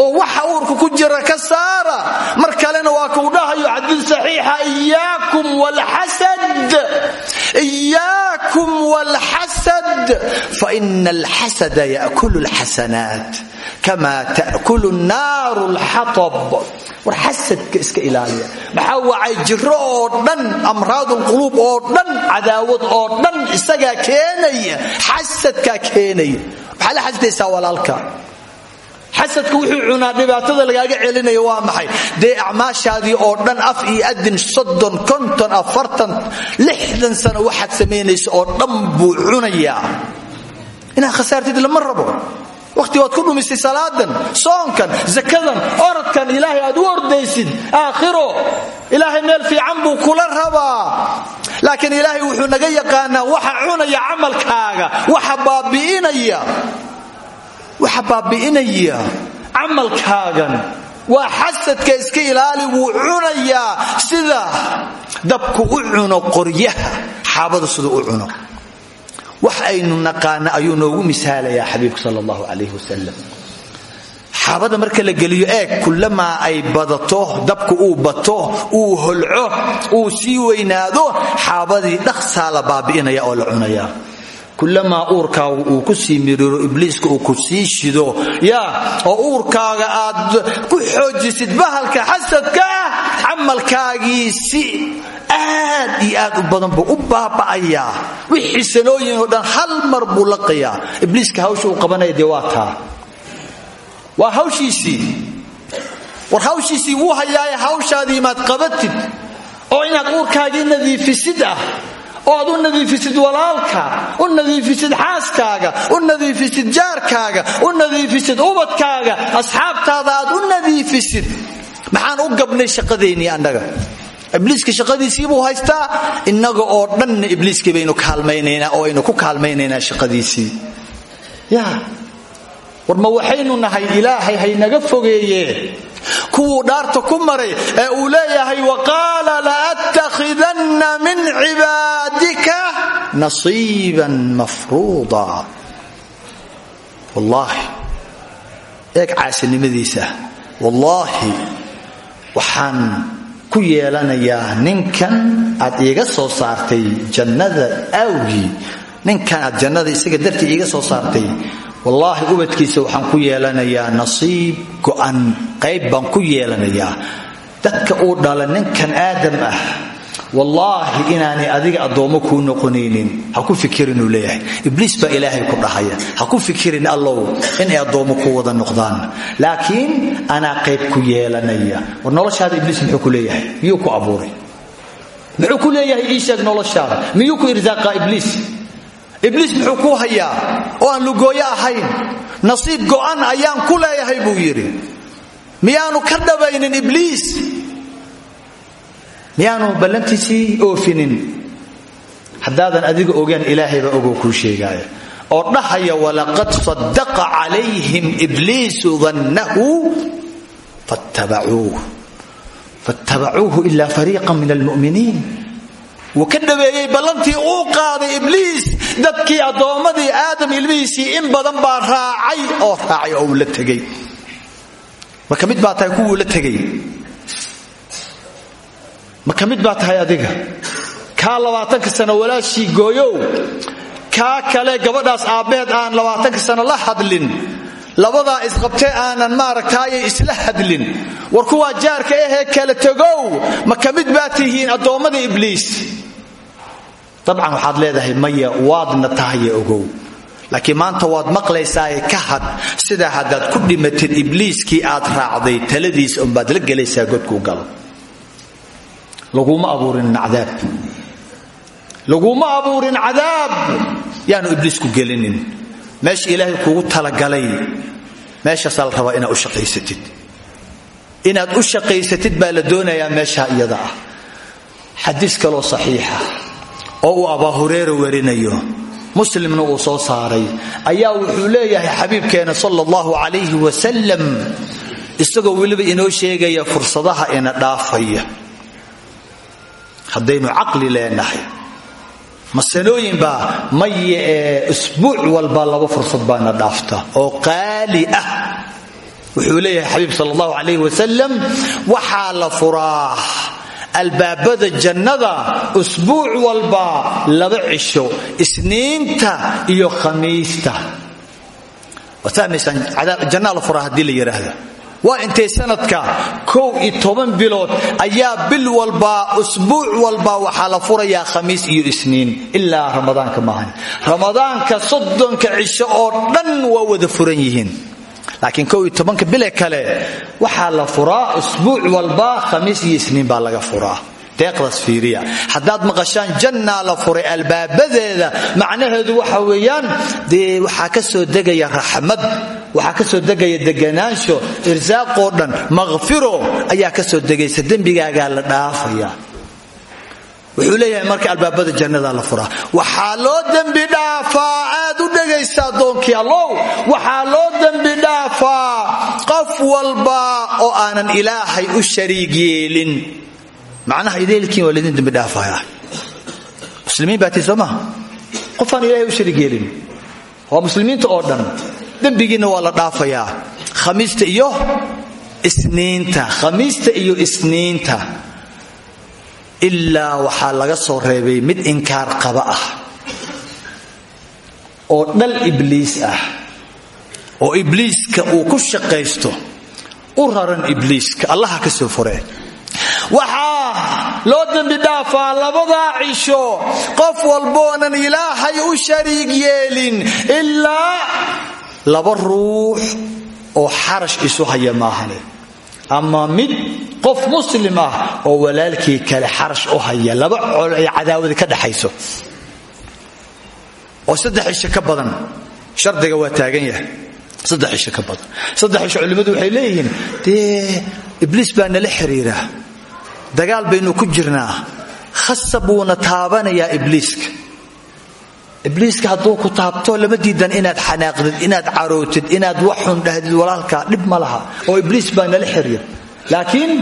oo waxa uurka ku jira ka saara. Mar waa kuu dhahayo xadiid saxiixa iyaakum wlxasad iyaakum wlxasad faina alxasada yaakulu lxasanaat kama taakulu naaru lxatab war xasadka iska ilaaliya. Maxaa wacay jiro oo dhan amraad lquluub oo dhan cadaawad oo dhan isagaa keenaya xasadkaa keenaya. Maxaa la xasdaysaa walaalka xasadka wuxuu cunaa dhibaatada lagaaga celinayo waa maxay? Dee acmaashaadii oo dhan af iyo adin soddon konton afartan lixdan sano waxaad samaynaysa oo dhan buu cunayaa. Inaad khasaartid lama rabo. Wakhti waad ku dhumisay salaadan soonkan zakadan orodkan ilaahay aad u ordaysid aakhiro. Ilaahay meel fiican buu kula rabaa. Laakiin ilaahay wuxuu naga yaqaanaa waxa cunaya camalkaaga waxa baabi'inaya waxa baabi'inaya camalkaagan. Waa xasadka iska ilaali wuu cunayaa sida dabku u cuno qoryaha xaabadu siduu u cuno. Wax aynu naqaana ayuu noogu misaalayaa xabiibku sal allahu calayh wasalam marka la geliyo eeg kullamaa ay badato dabku uu bato uu holco uu sii weynaado xaabadii dhaqsaa la baabi'inaya oo la cunaya kulamaa uurkaagu uu ku sii midhiro ibliiska uu ku sii shido. Yaa oo uurkaaga aad ku xoojisid bahalka xasadka ah camalkaagii si aad iyo aad u badan buu u baaba'ayaa wixii sanooyin oo dhan hal mar buu laqayaa. Ibliiska hawsha uu qabanaya dee waa taa. War hawshiisii wuu hayaaye hawshaadii maad qabatid. Oo inaad uurkaagii nadiifisid ah oo aad u nadiifisid walaalka u nadiifisid xaaskaaga u nadiifisid jaarkaaga u nadiifisid ubadkaaga asxaabtaada aad u nadiifisid. Maxaan u gabnay shaqadeennii annaga? Ibliiska shaqadiisiibuu haystaa? Innaga oo dhanna ibliiskii baynu kaalmaynaynaa oo aynu ku kaalmaynaynaa shaqadiisii. Ya war waxaynu nahay ilaahay haynaga fogeeyee kuwuu dhaarta ku maray ee uu leeyahay waqaala laattakhidanna min cibaadika nasiiban mafruuda. Wallaahi eeg caasinimadiisa. Wallaahi waxaan ku yeelanayaa ninkan aad iiga soo saartay jannada awgii ninkan aad jannada isaga dartii iiga soo saartay wallaahi ubadkiisa waxaan ku yeelanayaa nasiib go'an qayb baan ku yeelanayaa. Dadka uu dhala ninkan aadam ah wallaahi inaanay adiga addoommo kuu noqonaynin. Ha ku fikirinuu leeyahay. Ibliis baa ilaahay ku dhahaya. Ha ku fikirin allow inay addoommo ku wada noqdaan. Laakiin anaa qayb ku yeelanaya. War noloshaada ibliis muxuu ku leeyahay? Miyuu ku abuuray? Muxuu ku leeyahay ii noloshaada? Miyuu ku irsaaqaa ibliis ibliis muxuu kuu hayaa oo aan lugooyo ahayn. Nasiib go'an ayaan ku leeyahay buu yidhi. Miyaanu ka dhabaynin ibliis miyaanu ballantiisii oofinin. Haddaadan adiga ogeen ilaahaybaa ogow kuu sheegaaya oo dhahaya walaqad sadaqa calayhim ibliisu dannahu fattabacuuh fattabacuuhu ila fariiqa min almu'miniin. Wuu ka uu qaaday ibliis dadkii addoommadii aadam ilmihiisii in badan baa raacay oo raacay oo uu la tegay ma ka mid baa tahay kuwuu la tegay ma ka mid baa tahay adiga kaa labaatanka sano walaashii gooyow kaa kale gabadhaas aabbaheed aan labaatanka sano la hadlin labadaa isqabtee aanan maaragtaayay isla hadlin war kuwaa jaarka ahee kala tegow ma ka mid baa tihiin addoommada ibliis dabcan waxaad leedahay maya waadna tahaye ogow. Laakiin maanta waad maqlaysaaye ka had sidaa haddaad ku dhimatid ibliiskii aad raacday taladiisa unbaad la gelaysaa godkuu galo. Laguma abuurin cadaab. Laguma abuurin cadaab. Yaanu ibliisku gelinin. Meesha ilaahay kuugu talagalay meeshaasaa la rabaa inaad u shaqaysatid. Inaad u shaqaysatid baa la doonayaa meeshaa iyada ah. Xadiis kaloo saxiixa oo uu abaa hureera warinayo. Muslimna uu soo saaray. Ayaa wuxuu leeyahay xabiibkeena sala allahu calayhi wasalam isagoo weliba inoo sheegaya fursadaha ina dhaafaya. Haddaynu caqli leenahay masanooyinbaa maye ee isbuuc walba laba fursad baana dhaafta oo qaali ah. Wuxuu leeyahay xabiib sal allahu calayh wasalam waxaa la furaa albaabada jannada usbuuc walba laba cisho isniinta iyo khamiista. Waad fahmaysaan jannaa la yidhaahdo waa intay sanadka kow iyo toban bilood ayaa bil walba usbuuc walba waxaa la furayaa khamiis iyo isniin. Ilaa ramadaanka maahan ramadaanka soddonka cisho oo dhan waa wada furan yihiin laakiin iyo tobanka bile kale waxaa la furaa usbuuc walba khamiis iyo isniin baa laga furaa. Deeqdaas fiiriya. Haddaad maqashaan jannaa la furay albaabadeeda macnaheedu waxa weeyaan dee waxaa ka soo degaya raxmad waxaa ka soo degaya deganaansho irsaaqoo dhan makfiro ayaa ka soo degaysa dembigaagaa la dhaafaya wuxuu leeyahay marka albaabada jannada la furaa. Waxaa loo dembi dhaafaa aad u dhegaysa addoonkii allow. Waxaa loo dembi dhaafaa qof walba oo aanan ilaahay u shariig yeelin. Macnaha ideelkiin waa laydin dhaafaya. Muslimiin baa tii soo maha? Ilaahay u shariig waa muslimiinta oo dhan. Dembigiinna waa la dhaafayaa. Khamiista iyo isniinta. Khamiista iyo isniinta ilaa waxaa laga soo reebay mid inkaar qaba ah. oo dhal ibliis ah. oo ibliiska uu ku shaqaysto. u raran ibliiska. Allaha ka soo furee waxaa loo dembi dhaafaa labadaa cisho qof walboonan ilaahay u shariig yeelin ilaa laba ruux oo xarash isu haya maahane ama mid qof muslim ah oo walaalkii kale xarash u haya laba col ay cadaawadi ka dhaxayso. Oo saddex cisho ka badan. Shardiga waa taagan yahay. Saddex cisho ka badan. Saddex cisho culimmadu waxay leeyihiin dee ibliis baa nala xiriira. Dagaal baynu ku jirnaa. Khasab wuuna taabanayaa ibliiska. Hadduu ku taabto lama diidan inaad xanaaqdid inaad carootid inaad waxxun dhahdid walaalkaa dhib ma laha. Oo ibliis baa nala xiriir laakiin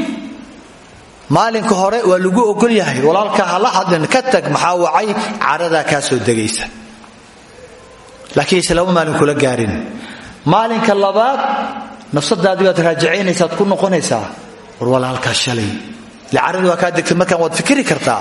maalinka hore waa lagu ogol yahay. Walaalkaa hala hadlin ka tag maxaa wacay? Caradaa kaa soo degaysa. Laakiin ise laba maalin kula gaarin. Maalinka labaad nafsadaadii baad raajicaynaysaad ku noqonaysaa. War walaalkaa shalay. Caradi waa kaa degtay markaan waad fikri kartaa.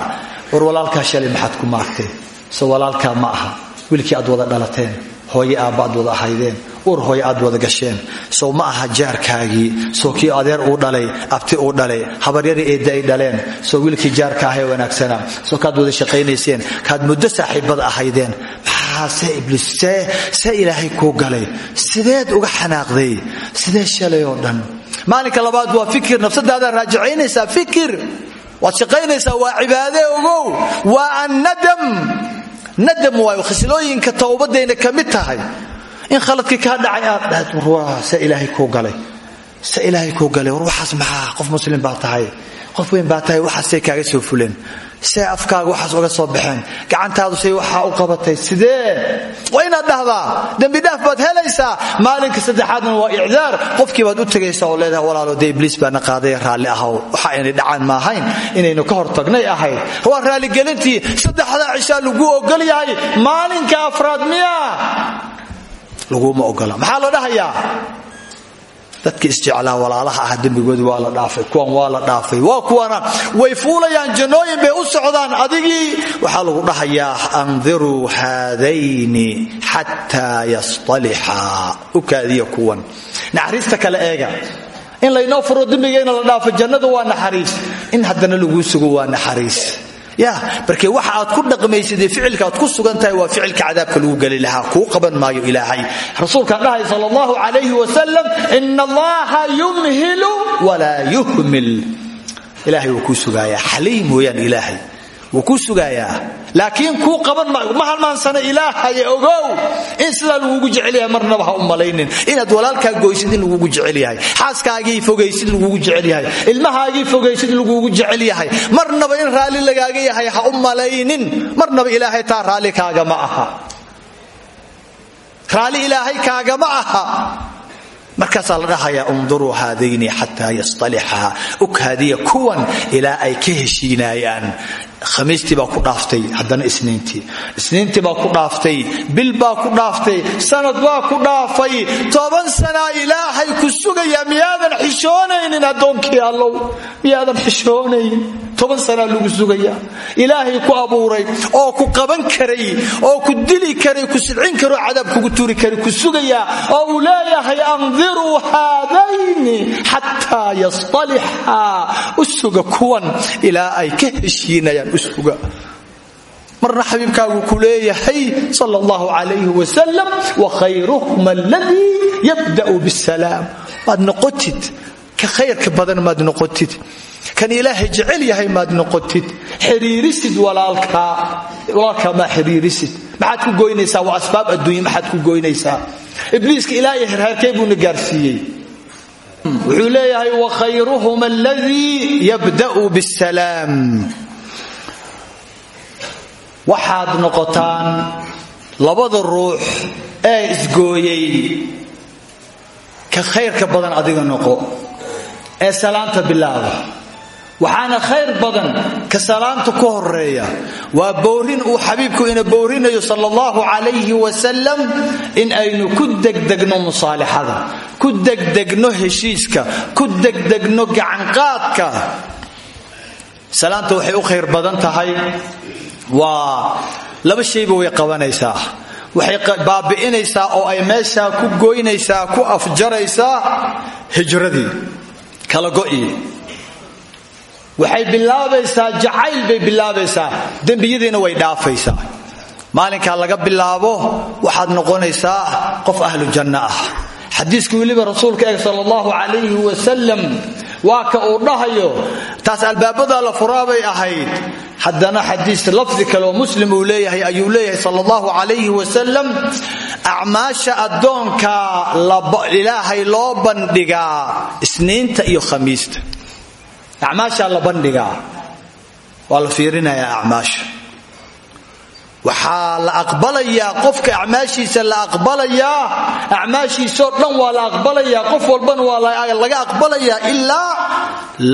War walaalkaa shalay maxaad ku maartay. So walaalkaa ma aha. Wiilkii aad wada dhalateen hooye aabba wada ahaydeen uur hooye aad wada gasheen. Sow ma aha jaarkaagii sow kii adeer uu dhalay abti uu dhalay habaryari eedda ay dhaleen sow wiilkii jaarka ahee wanaagsana. Sow kaad wada shaqaynayseen kaad muddo saaxiibada ahaydeen. Maxaa see ibliis see ilaahay kuu galay. Sideed uga xanaaqday sidee shalay oo dhan? Maalinka labaad waa fikir nafsadaadaad raajicaynaysaa fikir. Waad shaqaynaysaa waa cibaade ogow waa annadam nadam waayo khislooyinka towbadayna ka mid tahay. In khaladkii kaa dhacay aad se ilaahay kuu galay se ilaahay kuu galay war waxaas maxaa qof muslim baa tahay qof weyn baa tahay waxaasay kaaga soo fuleen. See afkaaga waxaas uga soo baxeen. Gacantaadu say waxaa u qabatay sidee? Waa inaad dhahdaa. Dembidhaaf baad helaysaa. Maalinka saddexaadna waa icdaar. Qofkii baad u tegaysaa oo leedaha walaalo dee baana qaaday raalli ahow waxa aynay dhacaan ma ahayn. Inaynu ka hortagnay ahayd waa raaligelintii saddexdaa cishaa lagu ogol yahay. Maalinka afraad miya laguma ogola. Maxaa la dhahayaa dadka isjeclaa walaalaha ah dembigooda waa la dhaafay kuwan waa la dhaafay waa kuwana way fuulayaan jannooyin bay u socdaan adigii. Waxaa lagu dhahayaa andiruu haadayni xataa yastalixaa u kaadiya kuwan. Naxariista kale eega. In laynoo furo dembigayna la dhaafo jannadu waa naxariis. In haddana laguu sugo waa naxariis ya markee waxa aad ku dhaqmaysadee ficilka aad ku sugan tahay waa ficilka cadaabka lagu geli lahaa. Kuu qaban maayo ilaahay. Rasuulkaan dhahay sal allahu calayhi wasalam ina allaha yumhilu walaa yuhmil. Ilaahay wuu kuu sugayaa. Xaliim mooyaan ilaahay wuu kuu sugayaa. Laakiin kuu qaban ma halmaansana ilaahay ogow. In sidaa lagugu jecel yahay marnaba ha u malaynin. Inaad walaalkaa goysid in lagugu jecel yahay xaaskaagii fogaysid lagugu jecel yahay ilmahaagii fogaysid lagugu jecel yahay marnaba in raalli lagaaga yahay ha u malaynin. Marnaba ilaahay taa raalli kaagama aha. Raalli ilaahay kaagama aha. Markaasaa la dhahayaa unduruu haadayni xataa ukhaadiya kuwan ilaa ay ka heshiinaayaan khamiistii baa ku dhaaftay haddana isniintii. Isniintii baa ku dhaaftay bil baa ku dhaaftay sanad baa ku dhaafay toban sanaa ilaahay ku sugayaa miyaadan xishoonaynin addoonkii allow miyaadan xishoonaynin. Toban sanaa lagu sugayaa ilaahay ku abuuray oo ku qaban karay oo ku dili karay ku sidcin karoo cadaab kugu turi karay ku sugayaa oo uu leeyahay andiruu haadayni xataa yastalixaa u suga kuwan ilaa ay ka heshiinayaan u suga marna xabiibkaagu ku leeyahay sal allahu calayhi wasalam wakhayruhum aladii yabda'u bisalaam maad noqotid ka khayrka badan maad noqotid. Kan ilaahay jecel yahay maad noqotid. Xiriirisid walaalkaa maa xiriirisid. Maxaad ku goynaysaa? Waa asbaab adduunya maxaad ku goynaysaa? Ibliiska ilaahay herheerkay buuna gaarsiiyey. Wuxuu leeyahay wakhayruhum aladii yabda'u bisalaam waxaad noqotaan labada ruux ee isgooyay ka khayrka badan adiga noqo ee salaanta bilaaba waxaana khayr badan ka salaanta ku horreeya waa bowrin uu xabiibku ina bowrinayo sal allahu calayhi wasalam in aynu ku degdegno musaalixada ku degdegno heshiiska ku degdegno gacanqaadka. Salaanta waxay u khayr badan tahay waa laba shayba way qabanaysaa. Waxay baabi'inaysaa oo ay meeshaa ku goynaysaa ku afjaraysaa hijradii kala go'ii waxay bilaabaysaa jacayl bay bilaabaysaa. Dembiyadiina way dhaafaysaa. Maalinkaa laga bilaabo waxaad noqonaysaa qof ahlu janno ah. Xadiiska weliba rasuulka eeg sal allahu calayhi wasalam waa ka uu dhahayo. Taas albaabadaa la furaabay ahayd. Haddana xadiis lafdi kale oo muslim uu leeyahay ayuu leeyahay sal allahu calayhi wasalam acmaasha addoonka ilaahay loo bandhigaa isniinta iyo khamiista. Acmaashaa la bandhigaa. Waa la fiirinayaa acmaasha waxaa la aqbalayaa qofka acmaashiisa la aqbalayaa acmaashiisoo dhan waa la aqbalayaa qof walbana waa laga aqbalayaa ilaa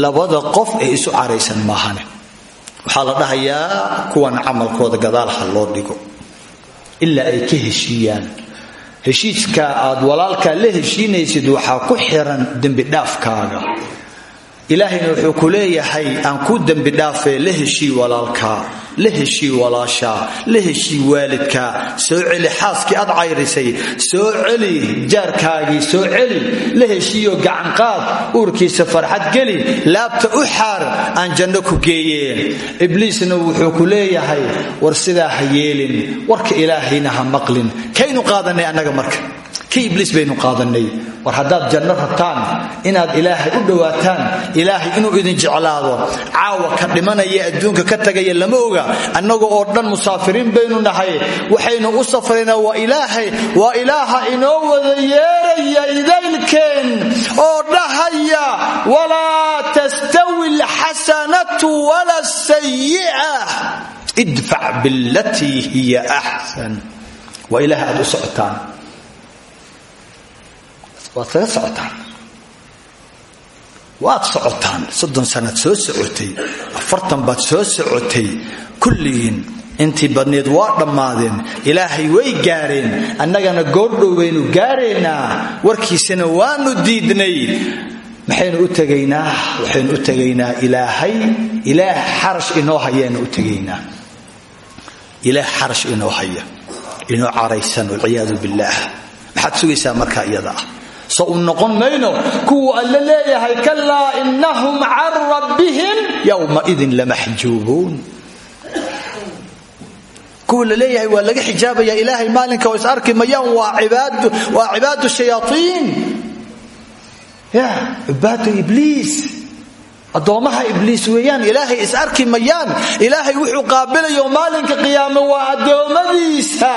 labada qof ee isu caraysan maahane. Waxaa la dhahayaa kuwan camalkooda gadaal ha loo dhigo ilaa ay ka heshiiyaan. Heshiiska aad walaalkaa la heshiinaysid waxaa ku xiran dembidhaafkaaga ilaahayna wuxuu ku leeyahay aan ku dembi dhaafee la heshii walaalkaa la heshii walaashaa la heshii waalidkaa soo celi xaaskii aad cayrisay soo celi jaarkaagii soo celi. La heshiiyo gacanqaad uurkiisa farxad geli laabta u xaar aan janno ku geeyeen ibliisna wuxuu ku leeyahay war sidaa ha yeelin warka ilaahayna ha maqlin. Kaynu qaadanay annaga marka ibliis baynu qaadanay war haddaad janno rabtaan inaad ilaahay u dhowaataan ilaahay inuu idin jeclaado caawa ka dhimanaya adduunka ka tagaya lama oga. Annaga oo dhan musaafiriin baynu nahay waxaynu u safraynaa waa ilaahay waa ilaaha inoo wada yeeraya idaylkeen oo dhahaya walaa tastawi alxasanatu wala sayi'a idfac bilatii hiya axsan waa ilaah aad u socotaan waad kaga socotaan. Waad socotaan. Soddon sannaad soo socotay. Afartan baad soo socotay. Kulligiin intii badneed waa dhammaadeen. Ilaahay way gaareen. Annagana goordhow baynu gaaraynaa warkiisana waanu diidnay. Maxaynu u tegaynaa? Waxaynu u tegaynaa ilaahay. Ilaah xarash inoo hayaanu u tegaynaa. Ilaah xarash inoo haya. Inoo caraysan walciyaadu billaah maxaad sugaysaa markaa iyada? ah so u noqon mayno kuwuu alle leeyahay kalaa inahum can rabbihim yowmaidin lamaxjuubuun kuwa la leeyahay waa laga xijaabaya ilaahay maalinka oo is arki mayaan waa cibaadu shayaaiin ya cibaadu ibliis addoommaha ibliis weeyaan ilaahay is arki mayaan. Ilaahay wuxuu qaabilayo maalinka qiyaame waa addoommadiisa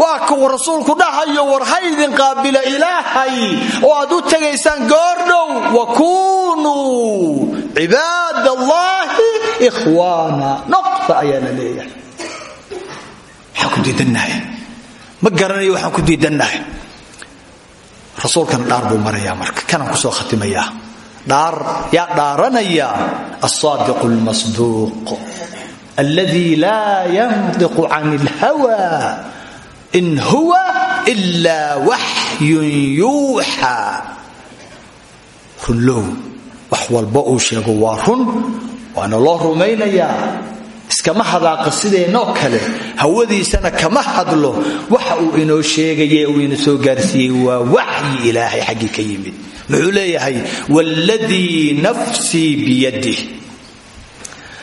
waa kuwa rasuulku dhahayo war qaabila ilaahay oo aad u tegaysaan goordhow wa kunuu cibaad allaahi ikhwaana. Noqda ayaa la ku diidannahay ma garanayo waxaan ku diidannahay rasuulkan dhaar buu marayaa marka kanaan ku soo khatimayaa. dhaar yaa dhaaranaya alsaadiq almasduuq alladii laa yandiqu can ilhawa in huwa ilaa waxyun yuuxaa runlow wax walba uu sheego waa run waana loo rumaynayaa. Iskama hadaaqa sideennoo kale hawadiisana kama hadlo. Waxa uu inoo sheegaye uu ina soo gaarsiiyey waa waxyi ilaahay xaggii ka yimid wuxuu leeyahay wladii nafsii biyadih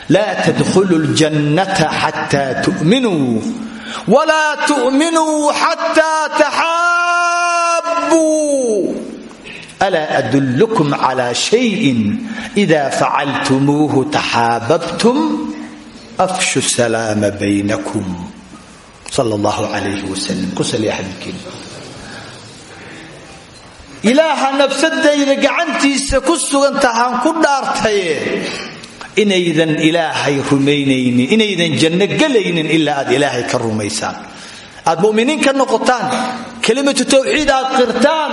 laa tadkhulu ljannata xataa tu'minuu walaa tu'minuu xataa taxaabbuu alaa adullukum calaa shayin idaa facaltumuuhu taxaababtum afshu salaama baynakum. Sal llahu calayh wasalam ku saliya ilaaha nafsadayda gacantiisa ku sugan tahaan ku dhaartaye. Inaydan ilaahay rumaynaynin inaydan janno gelaynin ilaa aad ilaahay ka rumaysaan. Aad muminiin ka noqotaan kelimatu tawxiid aad qirtaan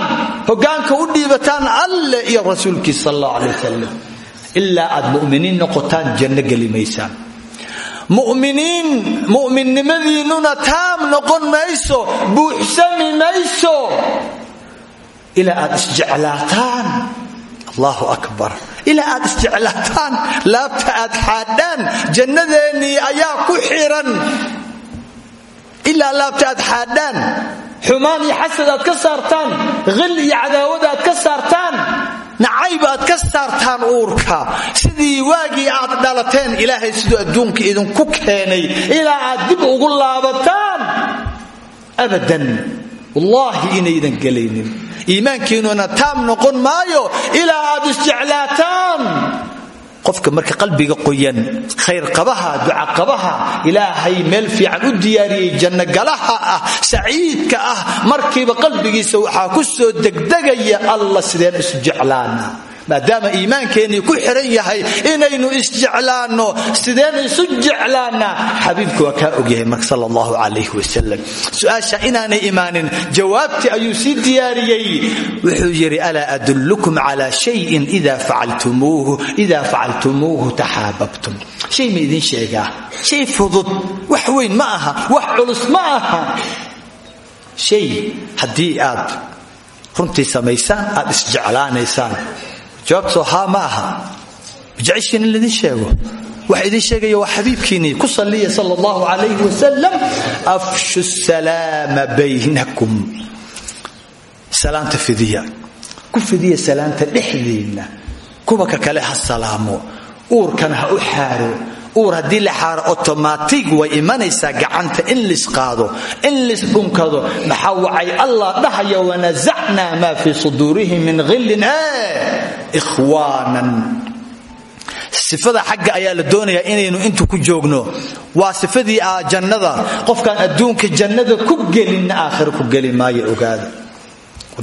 hogaanka u dhiibataan alle iyo rasuulkiisa sal allah alay wasalam ilaa aad noqotaan janno geli maysaan. Muminiin mu'minnimadiinnuna taam noqon mayso buuxsami mayso ilaa aad isjeclaataan. Allahu akbar. Ilaa aad isjeclaataan. Laabta aad xaadhaan. Jannadeennii ayaa ku xiran. Ilaa laabta aad xaadhaan. Xumaan iyo xasad aad ka saartaan. Hil iyo cadaawada aad ka saartaan. Nacayb aad ka saartaan uurka. Sidii waagii aad dhalateen ilaahay siduu adduunka idinku keenay. Ilaa aad dib ugu laabataan. Abadan. Wallaahi inaydan gelaynin iimaankiinnuna taam noqon maayo ilaa aad isjeclaataan. Qofka marka qalbiga qoyan khayrqabaha ducaqabaha ilaahay meel fiican u diyaariyey jannogalaha ah saciidka ah markiiba qalbigiisa waxaa ku soo degdegaya alla sideen isu jeclaana maadaama iimaankeennii ku xiran yahay inaynu isjeclaanno sideen isu jeclaannaa xabiibku waa kaa marka sal allahu calayh wasalam su'aasha inaanay imaanin jawaabtii ayuu sii diyaariyey. Wuxuu yidhi alaa adullukum calaa shayin ida facaltumuuhu taxaababtum. Shay ma idin sheegaa. Shay fudud wax weyn ma aha wax culus ma aha. Shay haddii aad runtii samaysaan aad isjeclaanaysaan jawaabtoo haa ma aha. Jeceshiin sheego? Waxa idin sheegaya waa xabiibkiinnii ku salliya sal allahu calayh wasalam afshu salaama baynakum. Salaanta fidiya. Ku fidiya salaanta dhexdiinna. Kuwa ka kale ha salaamo. Uurkana ha u xaaro. Uur haddii la xaaro otomaatig way imanaysaa gacanta in lisqaado in lisdhunkado maxaa wacay? Allah dhahaya wanasacnaa maa fii suduurihim min hillin ikhwaanan. Sifada xagga ayaa la doonayaa inaynu intu ku joogno. Waa sifadii ah jannada. Qofkaan adduunka jannada ku gelinna aakhira ku geli maayo ogaada.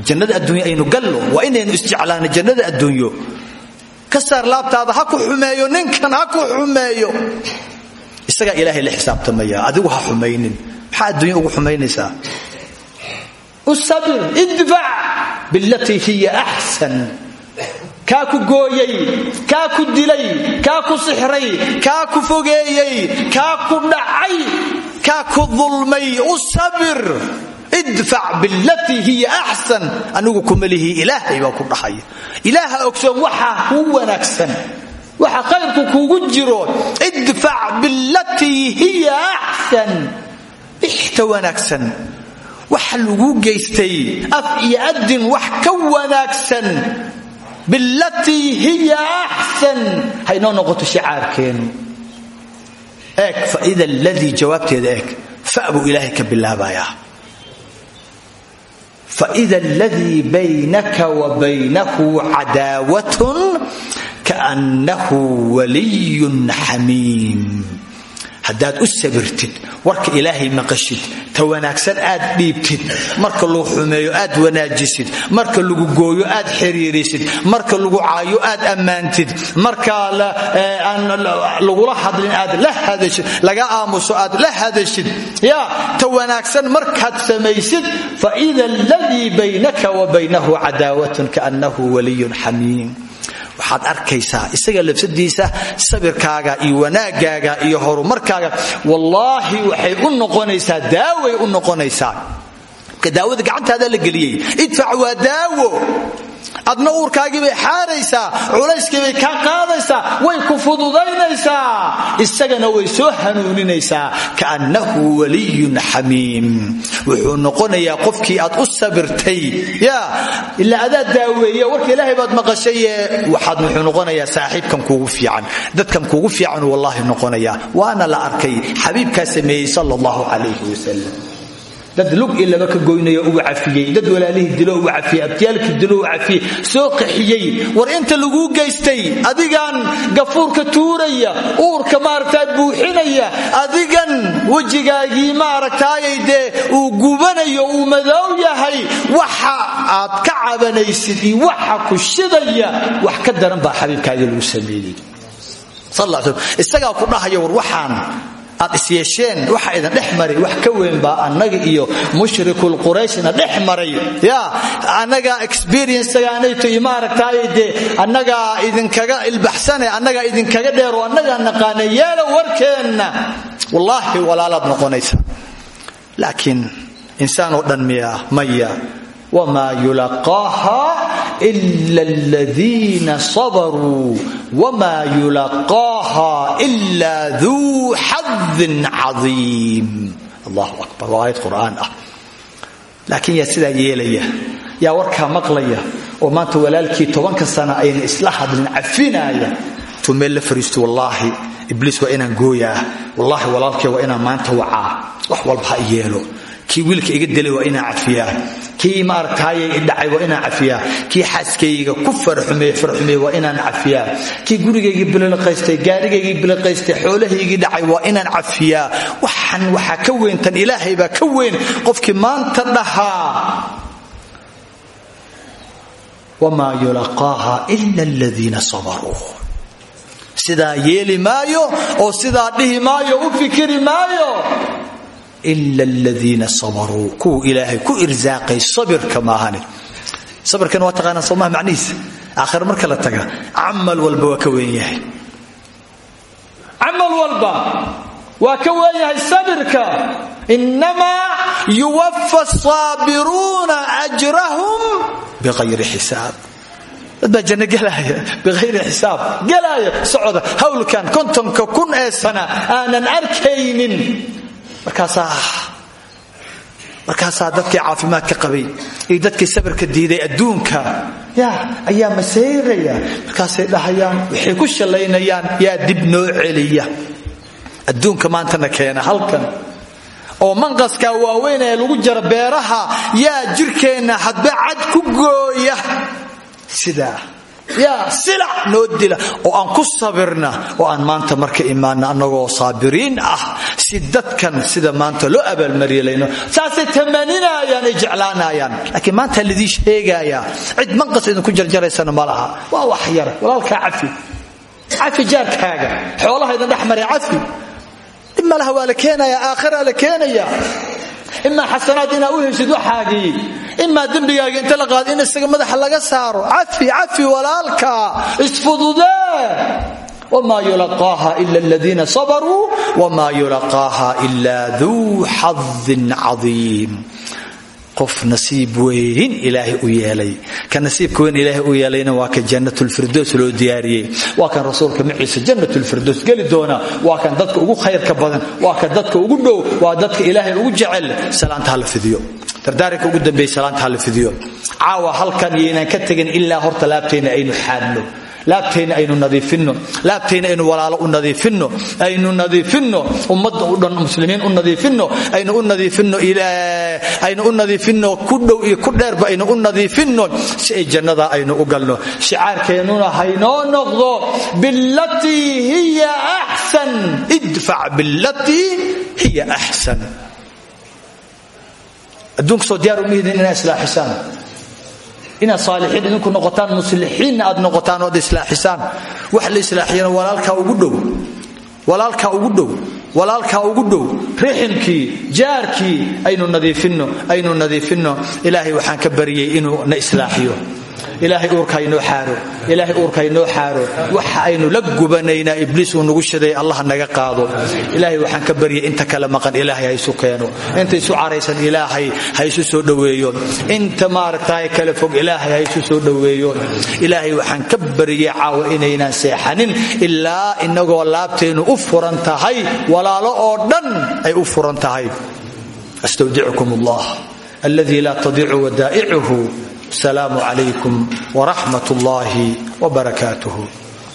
Jannada adduunya aynu gallo waa inaynu isjeclaano jannada adduunyo. Ka saar ha ku xumeeyo ninkan ha ku xumeeyo. Isagaa ilaahay la xisaabtamaya adigu ha xumaynin. Maxaa adduunya ugu xumaynaysaa? U sabir idfac bilatii hiya axsan kaa ku gooyey kaa ku dilay kaa ku sixray kaa ku fogeeyey kaa ku dhacay kaa ku dulmay u sabir idfac bilatii hiya axsan anigu kumalihi ilaahay baa ku dhahaya ilaaha ogsoon waxaa kuu wanaagsan waxa khayrku kuugu jiro. Idfac bilatii hiya axsan ixta wanaagsan waxa lagu geystay af iyo adin wax ka wanaagsan bilatii hiya axsan haynoo noqoto shicaarkeenu. Eeg faida ladii jawaabteeda eeg. Fa buu ilaahay ka bilaabayaa faida aladii baynaka wa baynahu cadaawatun kaannahu waliyun xamiim haddaad u sabirtid warka ilaahay maqashid ta wanaagsan aad dhiibtid marka lagu xumeeyo aad wanaajisid marka lagu gooyo aad xiriirisid marka lagu caayo aad ammaantid marka aan lagula hadlin aad la hadashid laga aamuso aad la hadashid ya ta wanaagsan markaad samaysid faida aladii baynaka wa baynahu cadaawatun kaannahu waliyun xamiim waxaad arkaysaa isaga lafsadiisa sabirkaaga iyo wanaagaaga iyo horumarkaaga. Wallaahi waxay u noqonaysaa daaway u noqonaysaa. Daawada gacantaada la geliyey. Idfac waa daawo adna uurkaagiibay xaaraysaa culayskiibay kaa qaadaysaa way ku fududaynaysaa. Isagana way soo hanuuninaysaa kaannahu waliyun xamiim. Wuxuu noqonayaa qofkii aad u sabirtay. Ya ilaa adaa daaweeye warka ilaahay baad maqashaye waxaad wuxuu noqonayaa saaxiibkan kuugu fiican. Dadkan kuugu fiican wallaahi noqonaya waana la arkay xabiibkaa sameeyey sal allahu calayhi dad lug ilaba ka goynayo uga cafiyey. Dad walaalihii dilo uga cafiyey. Abtiyaalkii dilo uga cafiyey. Soo qaxiyey. War inta laguu geystay adigan gafuurka tuuraya uurka maaragtaa buuxinaya adigan wejigaagii maaragtaayay dee uu gubanayo uu madow yahay waxa aad ka cabanaysid iyo waxa ku shidaya wax ka daran baa xabiibkaagii lagu sameeyey. Isagaa ku dhahaya war waxaan aad isyeesheen waxa idin dhex maray wax ka weyn baa annaga iyo mushrikul qurayshna dhex maray. Ya annagaa experiencegaanayto iyo maaragtaay dee annagaa idinkaga ilbaxsane annagaa idinkaga dheero annagaa naqaana yeela warkeenna. Wallaahi walaalaad noqonaysa laakiin insaan oo dhan miya maya wmaa yulaqaaha ila aladiina sabaruu wma yulaqaaha ila duu xadin cadiim allahu akbar. Waa aayad qur'aan ah. Laakiin yaa sidaa yeelaya yaa warkaa maqlaya oo maanta walaalkii tobanka sana ayna isla hadlin cafinaaya tuu meel la fariisto wallaahi ibliis waa inaan gooyaa. Wallaahi walaalkee waa inaan maanta wacaa. Wax walba kii maaragtaayay idhacay waa inaan cafiyaa. Kii xaaskayga ku farxumeeye farxumeeye waa inaan cafiyaa. Kii gurigaygii biliqaystay gaarigaygii biliqaystay xoolahaygii dhacay waa inaan cafiyaa. Waxan waxaa ka weyn ilaahay baa ka weyn. Qofkii maanta dhahaa. Wamaa yulaqaaha ila aladiina sabaruu. Sidaa yeeli maayo oo sidaa dhihi maayo u fikiri maayo ila aladiina sabaruu kuwa ilaahay ku irsaaqay sabirka maahane sabirkan waa taqaanaa soomaa macnihiisa aakhira marka la taga camal walba waa ka weyn yahay camal walba waa ka weyn yahay sabirka inamaa yuwafa asaabiruuna ajrahum biqayri xisaab dad baa janno gelaya biqayri xisaab gelaya socda hawlkan kontonka kun ee sana aanan arkaynin markaasaa dadkii caafimaadka qabay iyo dadkii sabirka diiday adduunka ya ayaa maseyraya markaasay dhahayaan waxay ku shallaynayaan yaa dib noo celiya. Adduunka maantana keena halkan. Oo manqaskaa waaweyn ee lagu jara beeraha yaa jirkeenna hadba cad ku gooya. Sidaa yaa silac noo dila. Oo aan ku sabirna oo aan maanta marka imaanna annagoo saabiriin ah si dadkan sida maanta loo abaalmaryelayno saasay tamaninayaan ay jeclaanayaan. Laakiin maanta lidii sheegayaa cid manqas idinku jarjaraysana ma laha. Waa wax yara walaalkaa cafi. Cafi jaarkaaga xoolaha idin cafi. Dhib malaha waa la keenayaa aakhiraa la keenayaa. Imaa imaa dembigaaga inta la qaado in isaga madaxa laga saaro. Cafi cafi walaalka. Isfududee! Wmaa yulaqaaha ila aladiina sabaruu wmaa yulaqaaha ila duu xadin cadiim. Qof nasiib weyn ilaahay u yeelay. Ka nasiibka weyn ilaahay u yeelayna waa ka jannatulfirdows loo diyaariyey. Waa kan rasuulka maciise jannatulfirdows geli doona. Waa kan dadka ugu khayrka badan waa kan dadka ugu dhow waa dadka ilaahay ugu jecel. Salaanta hala fidiyo dardaaranka ugu dambeeye salaanta hala fidiyo. Caawa halkan iyoynaan ka tegin ilaa horta laabteenna aynu xaadno. Laabtayna aynu nadiifinno. Laabtayna aynu walaalo u nadiifinno. Aynu nadiifinno. Ummadda u dhan muslimiin u nadiifinno. Aynu u nadiifinno aynu u nadiifinno ku dhow iyo ku dheerba aynu u nadiifinno. Si ay jannada aynu u galno. Shicaarkeennuna haynoo noqdo bilatii hiya axsan idfac bilatii hiya axsan adduunka soo diyaar umihidin inaad islaaxisaan. Inaad saalixiin idinku noqotaan muslixiinna aad noqotaan oad islaaxisaan. Wax la islaaxiyana walaalkaa ugu dhow. Walaalkaa ugu dhow. Walaalkaa ugu dhow. Riximkii jaarkii aynu nadiifinno aynu nadiifinno. Ilaahay waxaan ka baryay inuu na islaaxiyo ilaahay uurka inoo xaaro. Ilaahay uurka inoo xaaro. Waxa aynu la gubanaynaa ibliis uu nagu shaday allah naga qaado. Ilaahay waxaan ka baryay inta kale maqan ilaahay ha isu keeno. Inta isu caraysan ilaahay ha isu soo dhoweeyo inta maaragtaay kale fog ilaahay ha isu soo dhoweeyo ilaahay waxaan ka baryay caawa inaynaan seexanin ilaa inagoo laabteennu u furan tahay walaalo oo dhan ay u furan tahay. Allah alladii laa tadiicu wadaa'icuhu asalaamu calaykum waraxmat ullaahi wbarakaatuh